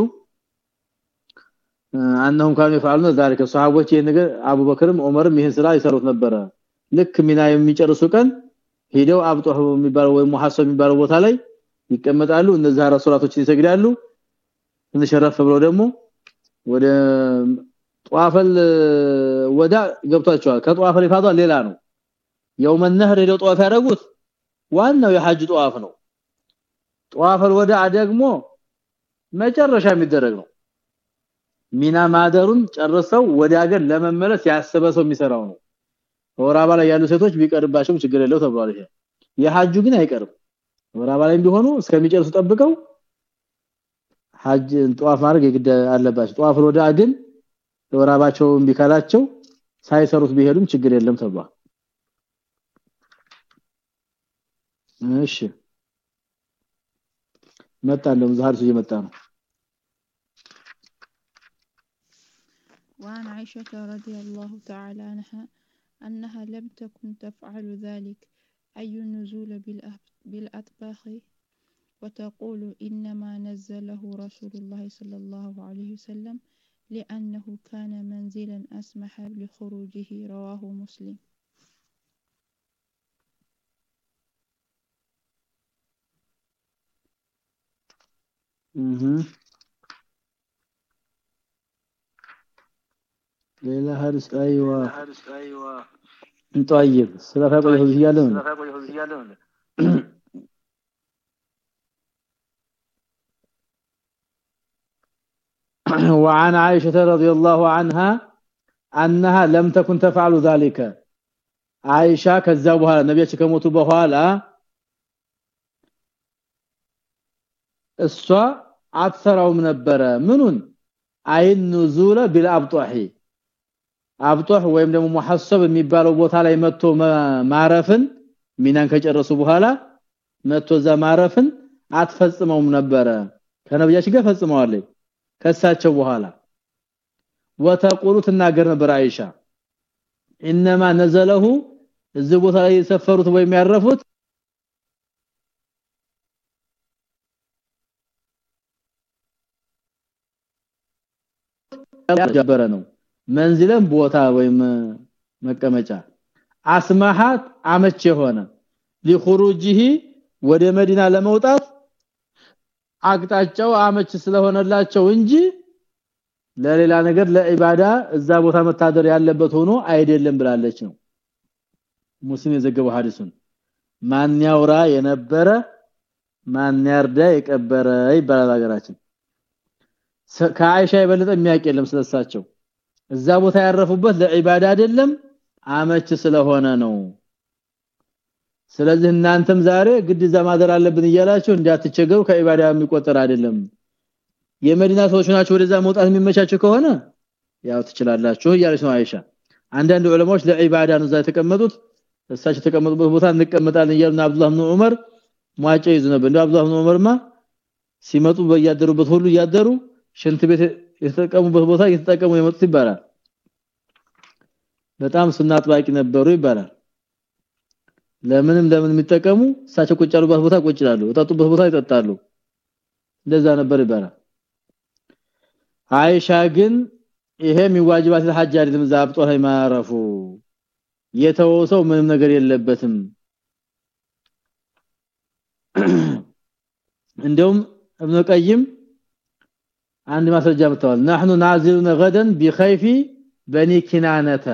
አንهم كانوا يفعلون ذلك الصحابه ይሄን ነገር አቡበክርም ዑመርም ይሄን ስራ ይሰሩት ነበረ። ልክ ሚና የሚጨርሱ ቀን ሄደው አብጦህ የሚባለው ወይ ሙሐሰብ የሚባለው ቦታ ላይ ይቀመጣሉ። እነዛ ረሱላቶችን ይሰግዳሉ። እንሸረፍ ብለው ደግሞ ወደ ጧፈል ወዳ ገብቷቸዋል። ከጧፈል ይፋዷ ሌላ ነው። የውመ ነህር ሄደው ጧፍ ያደረጉት ዋናው የሐጅ ጧፍ ነው። ጧፈል ወዳ ደግሞ መጨረሻ የሚደረግ ነው። ሚና ማደሩን ጨርሰው ወደ ሀገር ለመመለስ ያሰበ ሰው የሚሰራው ነው ወራባ ላይ ያሉ ሴቶች ቢቀርባቸው ችግር የለው ተብሏል ይሄ የሐጁ ግን አይቀርም ወራባ ላይ ቢሆኑ እስከሚጨርሱ ጠብቀው ሐጅ ጧፍ ማድረግ የግድ አለባቸው ጧፍ ወዳ ግን ወራባቸው ቢካላቸው ሳይሰሩት ቢሄዱም ችግር የለም ተብሏል እሺ መጣ እንደም ዛሬ እየመጣ ነው وعن عائشة رضي الله تعالى عنها أنها لم تكن تفعل ذلك أي النزول بالأطباق وتقول إنما نزله رسول الله صلى الله عليه وسلم لأنه كان منزلا أسمح لخروجه رواه مسلم. ሌላ ሀርስ አይዋ طيب ስለፋ ቆይ ይያለው وعن عائشة رضي الله عنها أنها لم تكن تفعل ذلك عائشة ከዛ በኋላ ነብያችን ከሞቱ በኋላ እሷ አትሰራውም ነበረ ምኑን አይን ኑዙለ ቢልአብጧሂ አብጧህ ወይም ደግሞ ሙሐሰብ የሚባለው ቦታ ላይ መጥቶ ማረፍን ሚናን ከጨረሱ በኋላ መጥቶ እዛ ማረፍን አትፈጽመውም ነበረ። ከነብያችን ጋር ፈጽመዋለች ከሳቸው በኋላ። ወተቁሉ ትናገር ነበር አይሻ። ኢነማ ነዘለሁ እዚህ ቦታ ላይ የሰፈሩት ወይም ያረፉት ጀበረ ነው መንዝለን ቦታ ወይም መቀመጫ አስማሃት አመች የሆነ لخروجه ወደ መዲና ለመውጣት አቅጣጫው አመች ስለሆነላቸው እንጂ ለሌላ ነገር ለኢባዳ እዛ ቦታ መታደር ያለበት ሆኖ አይደለም ብላለች ነው። ሙስሊም የዘገበው ሐዲሱን ማን ያውራ የነበረ ማን ያርዳ የቀበረ ይባላል ሀገራችን። ከአይሻ የበለጠ የሚያቀለም ስለሳቸው። እዛ ቦታ ያረፉበት ለኢባዳ አይደለም አመች ስለሆነ ነው። ስለዚህ እናንተም ዛሬ ግድ እዛ ማደር አለብን እያላችሁ እንዳትቸገሩ ከኢባዳ የሚቆጠር አይደለም። የመዲና ሰዎች ናቸው ወደዛ መውጣት የሚመቻቸው ከሆነ ያው ትችላላችሁ እያለች ነው አይሻ። አንዳንድ ዑለማዎች ለኢባዳ ነው እዛ የተቀመጡት እሳቸው የተቀመጡበት ቦታ እንቀመጣለን እያሉና አብዱላህ ኢብኑ ዑመር ሟጨ ይዙ እንደ አብዱላህ ኢብኑ ዑመርማ ሲመጡ በያደሩበት ሁሉ እያደሩ ሽንት ቤት የተጠቀሙበት ቦታ እየተጠቀሙ የመጡት ይባላል በጣም ሱና አጥባቂ ነበሩ ይባላል ለምንም ለምን የሚጠቀሙ እሳቸው ቁጭ ያሉበት ቦታ ቁጭ ይላሉ የጠጡበት ቦታ ይጠጣሉ እንደዛ ነበር ይባላል አይሻ ግን ይሄ የሚዋጅባት ለሐጅ አይደለም ዛብጦ ላይ ማረፉ የተወሰው ምንም ነገር የለበትም <clears throat> እንደውም ابن القيم አንድ ማስረጃ መጥተዋል نحن نازلون غدا بخيف بني كنانه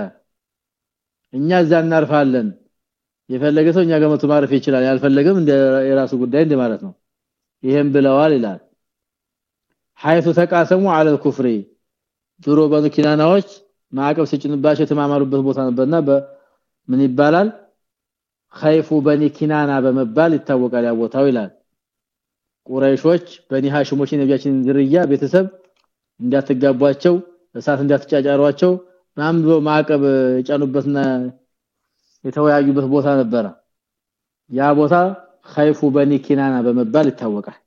እኛ እዛ እናርፋለን የፈለገ ሰው እኛ ጋር መጥቶ ማረፍ ይችላል ያልፈለገም እንደ የራሱ ጉዳይ እንደ ማለት ነው ይሄን ብለዋል ይላል حيث ተቃሰሙ على الكفر ድሮ በኑ ኪናናዎች ማዕቀብ ሲጭንባቸው የተማማሩበት ቦታ ነበርና ምን ይባላል خيف በኒ ኪናና በመባል ይታወቃል ያቦታው ይላል ቁረይሾች በኒ ሐሽሞች የነቢያችን ዝርያ ቤተሰብ እንዳትጋቧቸው እሳት እንዳትጫጫሯቸው ምናምን ማቀብ ማዕቀብ የጫኑበትና የተወያዩበት ቦታ ነበረ። ያ ቦታ ኸይፉ በኒ ኪናና በመባል ይታወቃል።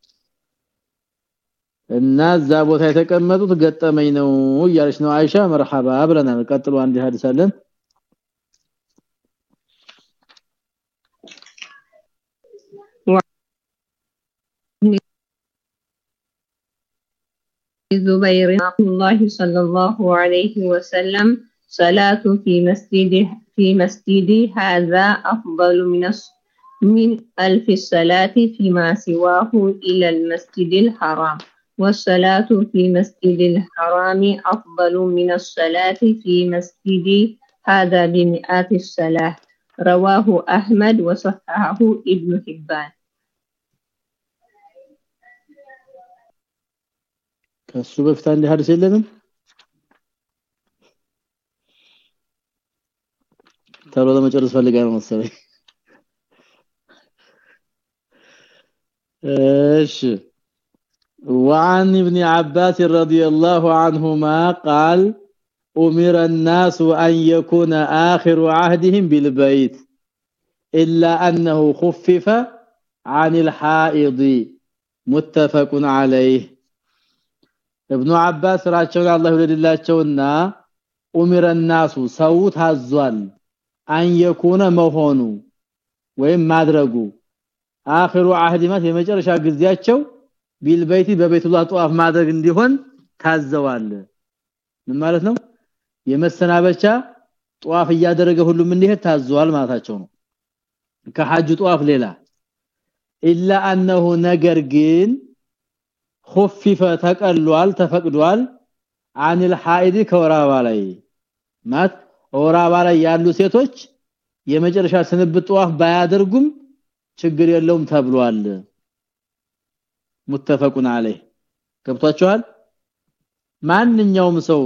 እና እዛ ቦታ የተቀመጡት ገጠመኝ ነው እያለች ነው አይሻ መርሐባ ብለናል። ቀጥሎ አንድ ሐዲስ አለን። الزبير الله صلى الله عليه وسلم. صلاة في مسجد في مسجدي هذا أفضل من من ألف الصلاة فيما سواه إلى المسجد الحرام. والصلاة في مسجد الحرام أفضل من الصلاة في مسجد هذا بمئات الصلاة. رواه أحمد وصححه ابن حبان. ከሱ በፊት አንድ ሐዲስ የለንም ተሮ ለመጨረስ ፈልጋ ነው መሰለኝ እሺ وعن ابن عباس رضي الله عنهما قال أمر الناس أن يكون آخر عهدهم بالبيت إلا أنه خفف عن الحائض ሙተፈቁን ዐለይህ ኢብኑ አባስ ራቸውን አላህ ይወደድላቸውና ኡሚረ الناس ሰው ታዟል አን የኩነ መሆኑ ወይም ማድረጉ አኺሩ አህዲማት የመጨረሻ ጊዜያቸው ቢልበይቲ በቤቱላህ ጧፍ ማድረግ እንዲሆን ታዘዋል ምን ማለት ነው የመሰናበቻ ጧፍ እያደረገ ሁሉም እንዲሄድ ታዘዋል ማለታቸው ነው ከሐጅ ጧፍ ሌላ ኢላ አንሁ ነገር ግን خفف ተቀሏል ተፈቅዷል عن الحائض ከወራባ ላይ ማት ወራባ ላይ ያሉ ሴቶች የመጨረሻ ስንብት ጧፍ ባያደርጉም ችግር የለውም ተብሏል ሙተፈቁን አለይ ገብቷቸዋል ማንኛውም ሰው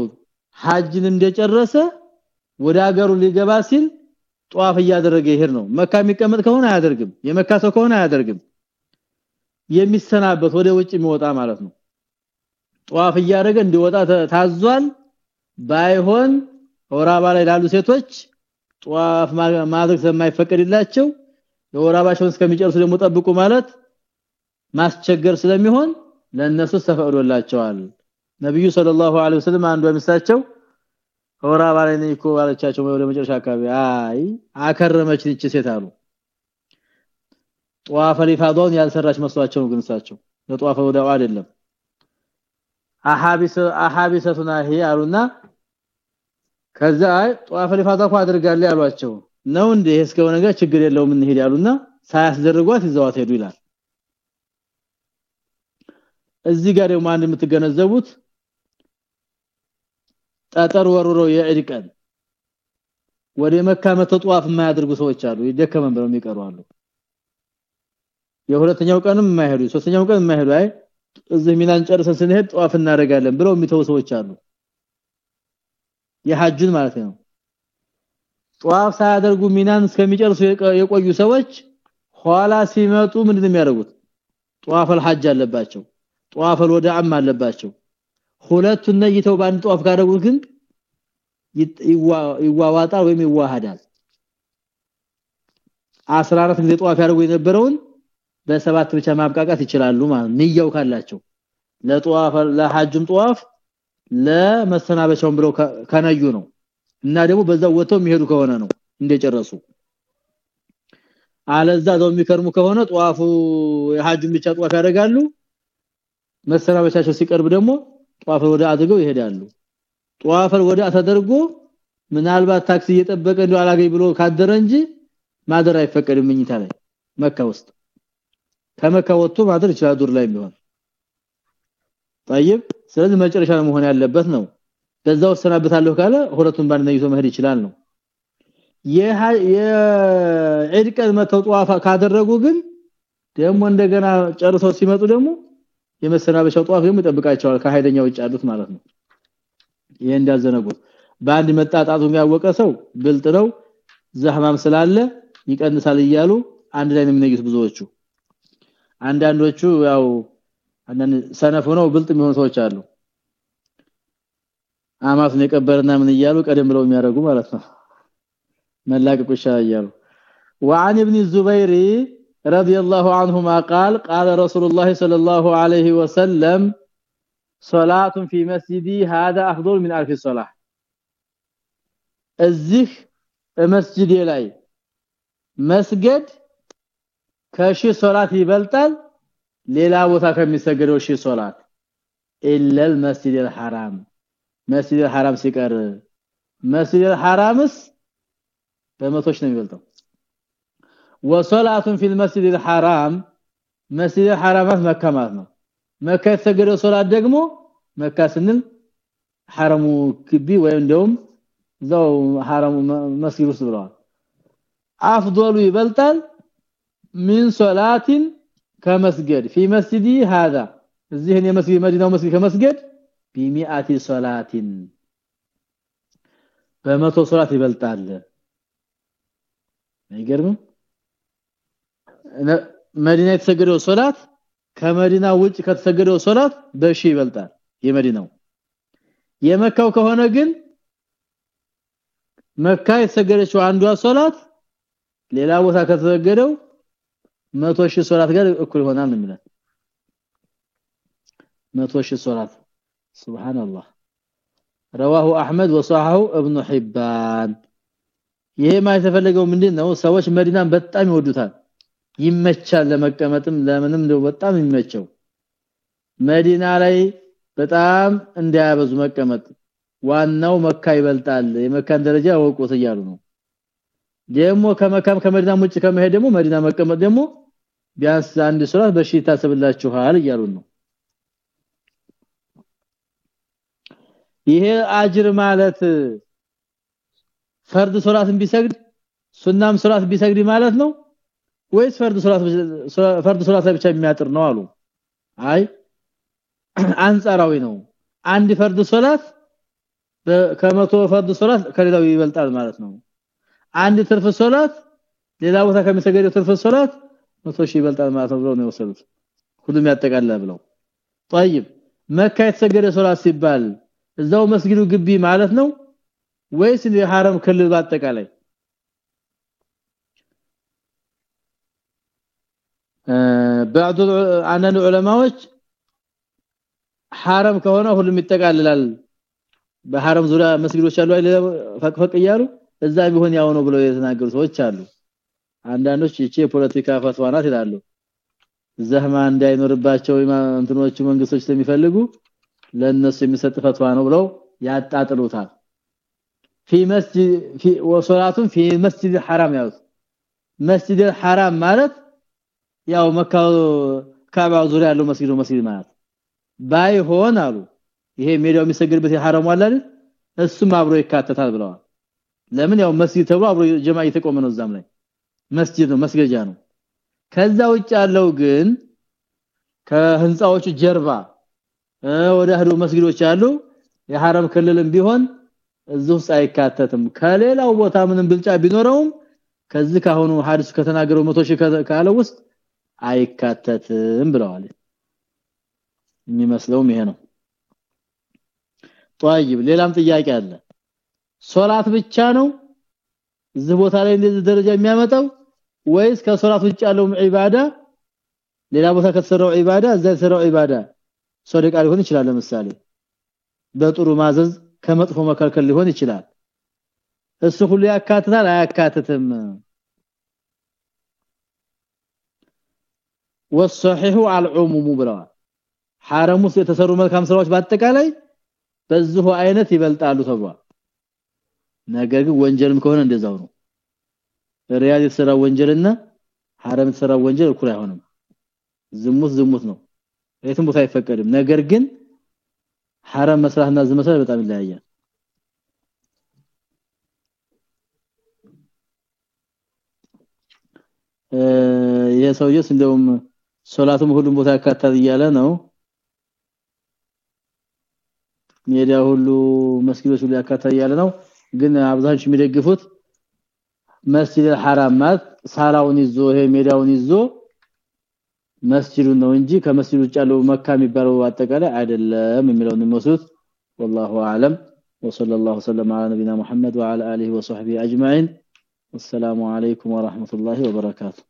ሐጅን እንደጨረሰ ወደ ሀገሩ ሊገባ ሲል ጧፍ እያደረገ ይሄድ ነው መካ የሚቀመጥ ከሆነ አያደርግም የመካ ሰው ከሆነ አያደርግም የሚሰናበት ወደ ውጭ የሚወጣ ማለት ነው። ጧፍ እያደረገ እንዲወጣ ታዟል። ባይሆን ወራባ ላይ ላሉ ሴቶች ጧፍ ማድረግ ስለማይፈቀድላቸው የወራባቸውን እስከሚጨርሱ ደግሞ ጠብቁ ማለት ማስቸገር ስለሚሆን ለነሱ ተፈቅዶላቸዋል። ነብዩ ሰለላሁ ዐለይሂ ወሰለም አንዱ በምሳቸው ወራባ ላይ ነው አለቻቸው ወደ መጨረሻ አካባቢ። አይ አከረመች ልጅ ሴት አሉ ጧፈ ሊፋዶን ያልሰራች መስሏቸው ግን እሳቸው። ለጧፈ ወዳው አይደለም። አሐቢስ አሐቢሰቱና ከዛ ጧፈ ሊፋዳ እኮ ያሏቸው ነው እንዴ? እስከው ነገር ችግር የለውም እንሄድ ያሉና ሳያስደርጓት ይዘዋት ሄዱ ይላል። እዚህ ጋር ደግሞ አንድ የምትገነዘቡት ጠጠር ወርውረው የዒድ ወደ መካ መተጧፍ የማያደርጉ ሰዎች አሉ። ይደከመን ብለው የሚቀሩ አሉ የሁለተኛው ቀንም የማይሄዱ ሶስተኛው ቀን የማይሄዱ አይ እዚህ ሚናን ጨርሰን ስንሄድ ጧፍ እናደርጋለን ብለው የሚተው ሰዎች አሉ። የሐጁን ማለት ነው። ጧፍ ሳያደርጉ ሚናን እስከሚጨርሱ የቆዩ ሰዎች ኋላ ሲመጡ ምንድነው የሚያደርጉት? ጧፈል ሐጅ አለባቸው ጧፈል ወዳዕም አለባቸው። ሁለቱን ነይተው ባንድ ጧፍ ካደረጉ ግን ይዋዋጣል ወይም ይዋሃዳል። 14 ጊዜ ጧፍ ያደርጉ የነበረውን በሰባት ብቻ ማብቃቃት ይችላሉ ማለት ንያው ካላቸው ለጧፍ ለሐጅም ጧፍ ለመሰናበቻውን ብለው ከነዩ ነው። እና ደግሞ በዛው ወጥተው የሚሄዱ ከሆነ ነው እንደጨረሱ። አለዛ ዘው የሚከርሙ ከሆነ ጧፉ የሐጁን ብቻ ጧፍ ያደርጋሉ። መሰናበቻቸው ሲቀርብ ደግሞ ጧፍ ወደ አድርገው ይሄዳሉ። ጧፍ ወደ ተደርጎ ምናልባት ታክሲ እየጠበቀ እንደው አላገኝ ብሎ ካደረ እንጂ ማደር አይፈቀድም ምኝታ ላይ መካ ውስጥ ከመካ ወጥቶ ማደር ይችላል ዱር ላይ ቢሆን طيب ስለዚህ መጨረሻ መሆን ያለበት ነው በዛው ሰናበታለሁ ካለ ሁለቱን ባንድ ነይቶ መሄድ ይችላል ነው የዒድ ቀን መተው ጧፍ ካደረጉ ግን ደግሞ እንደገና ጨርሰው ሲመጡ ደግሞ የመሰናበሻው ጧፍ ደግሞ ይጠብቃቸዋል ከሀይደኛ ውጭ ያሉት ማለት ነው ይሄ እንዳዘነጉት በአንድ መጣጣቱ የሚያወቀ ሰው ብልጥ ነው ዘህማም ስላለ ይቀንሳል እያሉ አንድ ላይ ነው የሚነዩት ብዙዎቹ አንዳንዶቹ ያው አንዳንድ ሰነፍ ሆነው ብልጥ የሚሆኑ ሰዎች አሉ አማቱን የቀበረና ምን እያሉ ቀደም ብለው የሚያደርጉ ማለት ነው መላቀቁ ይሻላል وعن ابن الزبير رضي الله عنهما قال قال رسول الله صلى الله عليه وسلم صلاه في مسجدي هذا افضل من الف صلاه እዚህ መስጂድ ላይ መስገድ ከሺ ሶላት ይበልጣል ሌላ ቦታ ከሚሰገደው ሺ ሶላት ኢላ المسجد الحرام መስጂድ الحرام ሲቀር መስጂድ الحرامስ በመቶች ነው የሚበልጠው። ወሶላቱን في المسجد الحرام መስጂድ الحرام መካ ነው። መካ የተሰገደው ሶላት ደግሞ መካ ስንል حرሙ ግቢ ወይ እንደውም ዘው حرሙ መስጊድ ውስጥ ብለዋል። አፍضሉ ይበልጣል من صلاه كمسجد في مسجدي هذا እዚህ እኔ መስጊድ መዲናው መስጊድ ከመስገድ ب100 صلاه በመቶ ሶላት ይበልጣል አይገርምም መዲና የተሰገደው ሶላት ከመዲና ውጭ ከተሰገደው ሶላት በሺ ይበልጣል የመዲናው የመካው ከሆነ ግን መካ የተሰገደችው አንዷ ሶላት ሌላ ቦታ ከተሰገደው መቶ ሺህ ሶላት ጋር እኩል ይሆናል ነው የሚለው መቶ ሺህ ሶላት ሱብሃንአላህ رواه احمد وصححه ابن حبان ይሄ ማለት የተፈለገው ምንድነው ሰዎች መዲናን በጣም ይወዱታል ይመቻል ለመቀመጥም ለምንም ነው በጣም ይመቸው መዲና ላይ በጣም እንዲያበዙ መቀመጥ ዋናው መካ ይበልጣል የመካን ደረጃ ወቁት እያሉ ነው ደግሞ ከመካም ከመዲና ውጭ ከመሄድ ደግሞ መዲና መቀመጥ ደግሞ ቢያንስ አንድ ሶላት በሺ ታሰብላችኋል እያሉ ነው። ይሄ አጅር ማለት ፈርድ ሶላትን ቢሰግድ ሱናም ሶላት ቢሰግድ ማለት ነው ወይስ ፈርድ ሶላት ፈርድ ሶላት ብቻ የሚያጥር ነው አሉ? አይ አንጻራዊ ነው። አንድ ፈርድ ሶላት ከመቶ ፈርድ ሶላት ከሌላው ይበልጣል ማለት ነው አንድ ትርፍ ሶላት ሌላ ቦታ ከሚሰገደው ትርፍ ሶላት መቶ ሺህ ይበልጣል ማለት ነው ብለው ነው የወሰዱት ሁሉም ያጠቃልላል ብለው طيب መካ የተሰገደ ሶላት ሲባል እዛው መስጊዱ ግቢ ማለት ነው ወይስ የሐረም ክልል ባጠቃላይ بعض አንዳንድ ዑለማዎች ሐረም ከሆነ ሁሉም ይጠቃልላል በሐረም ዙሪያ መስጊዶች አሉ አይደል ፈቅፈቅ እያሉ እዛ ቢሆን ያው ነው ብለው የተናገሩ ሰዎች አሉ አንዳንዶች እቺ የፖለቲካ ፈትዋ ናት ይላሉ ዘህማ እንዳይኖርባቸው እንትኖቹ መንግስቶች ስለሚፈልጉ ለነሱ የሚሰጥ ፈትዋ ነው ብለው ያጣጥሉታል في مسجد في وصلاه في مسجد الحرام ያው መስጂድ الحرام ማለት ያው መካ ካባ ዙሪያ ያለው መስጊዱ መስጊድ ማለት ባይሆን አሉ ይሄ ሜዳው የሚሰግድበት የሐረሙ አለ አይደል እሱም አብሮ ይካተታል ብለዋል ለምን ያው መስጊድ ተብሎ አብሮ ጀማ እየተቆመ ነው እዛም ላይ መስጊድ ነው መስገጃ ነው ከዛ ውጭ ያለው ግን ከህንጻዎቹ ጀርባ ወደ ህዱ መስጊዶች አሉ የሐረም ክልልም ቢሆን እዚህ ውስጥ አይካተትም ከሌላው ቦታ ምንም ብልጫ ቢኖረውም ከዚህ ካሁኑ ሐዲስ ከተናገረው መቶ ሺህ ካለው ውስጥ አይካተትም ብለዋል የሚመስለውም ይሄ ነው طيب ሌላም ጥያቄ አለ ሶላት ብቻ ነው እዚህ ቦታ ላይ እንደዚህ ደረጃ የሚያመጣው ወይስ ከሶላት ውጭ ያለው ዒባዳ ሌላ ቦታ ከተሰራው ዒባዳ እዛ የተሰራው ዒባዳ ሶደቃ ሊሆን ይችላል ለምሳሌ በጥሩ ማዘዝ ከመጥፎ መከልከል ሊሆን ይችላል እሱ ሁሉ ያካትታል አያካትትም والصحيح على العموم ብለዋል ሐረም ውስጥ የተሰሩ መልካም ስራዎች በአጠቃላይ በዚሁ አይነት ይበልጣሉ ተብሏል ነገር ግን ወንጀልም ከሆነ እንደዛው ነው። ሪያድ የተሰራ ወንጀልና ሐረም የተሰራ ወንጀል እኩል አይሆንም። ዝሙት ዝሙት ነው። የትም ቦታ አይፈቀድም። ነገር ግን ሐረም መስራትና መስራት በጣም ይለያያል። የሰውየስ እንደውም ሶላቱም ሁሉም ቦታ ያካታል እያለ ነው። ሜዳ ሁሉ መስጊዶች ሁሉ ያካታል እያለ ነው ግን አብዛኞቹ የሚደግፉት መስጂድ الحرام ማለት ሳላውን ይዞ ይሄ ሜዳውን ይዞ መስጂዱ ነው እንጂ ከመስጂዱ ውጭ ያለው መካ የሚባለው አጠቃላይ አይደለም የሚለው ነው የሚወስዱት والله اعلم وصلى الله وسلم على نبينا محمد وعلى اله وصحبه اجمعين والسلام عليكم ورحمه الله وبركاته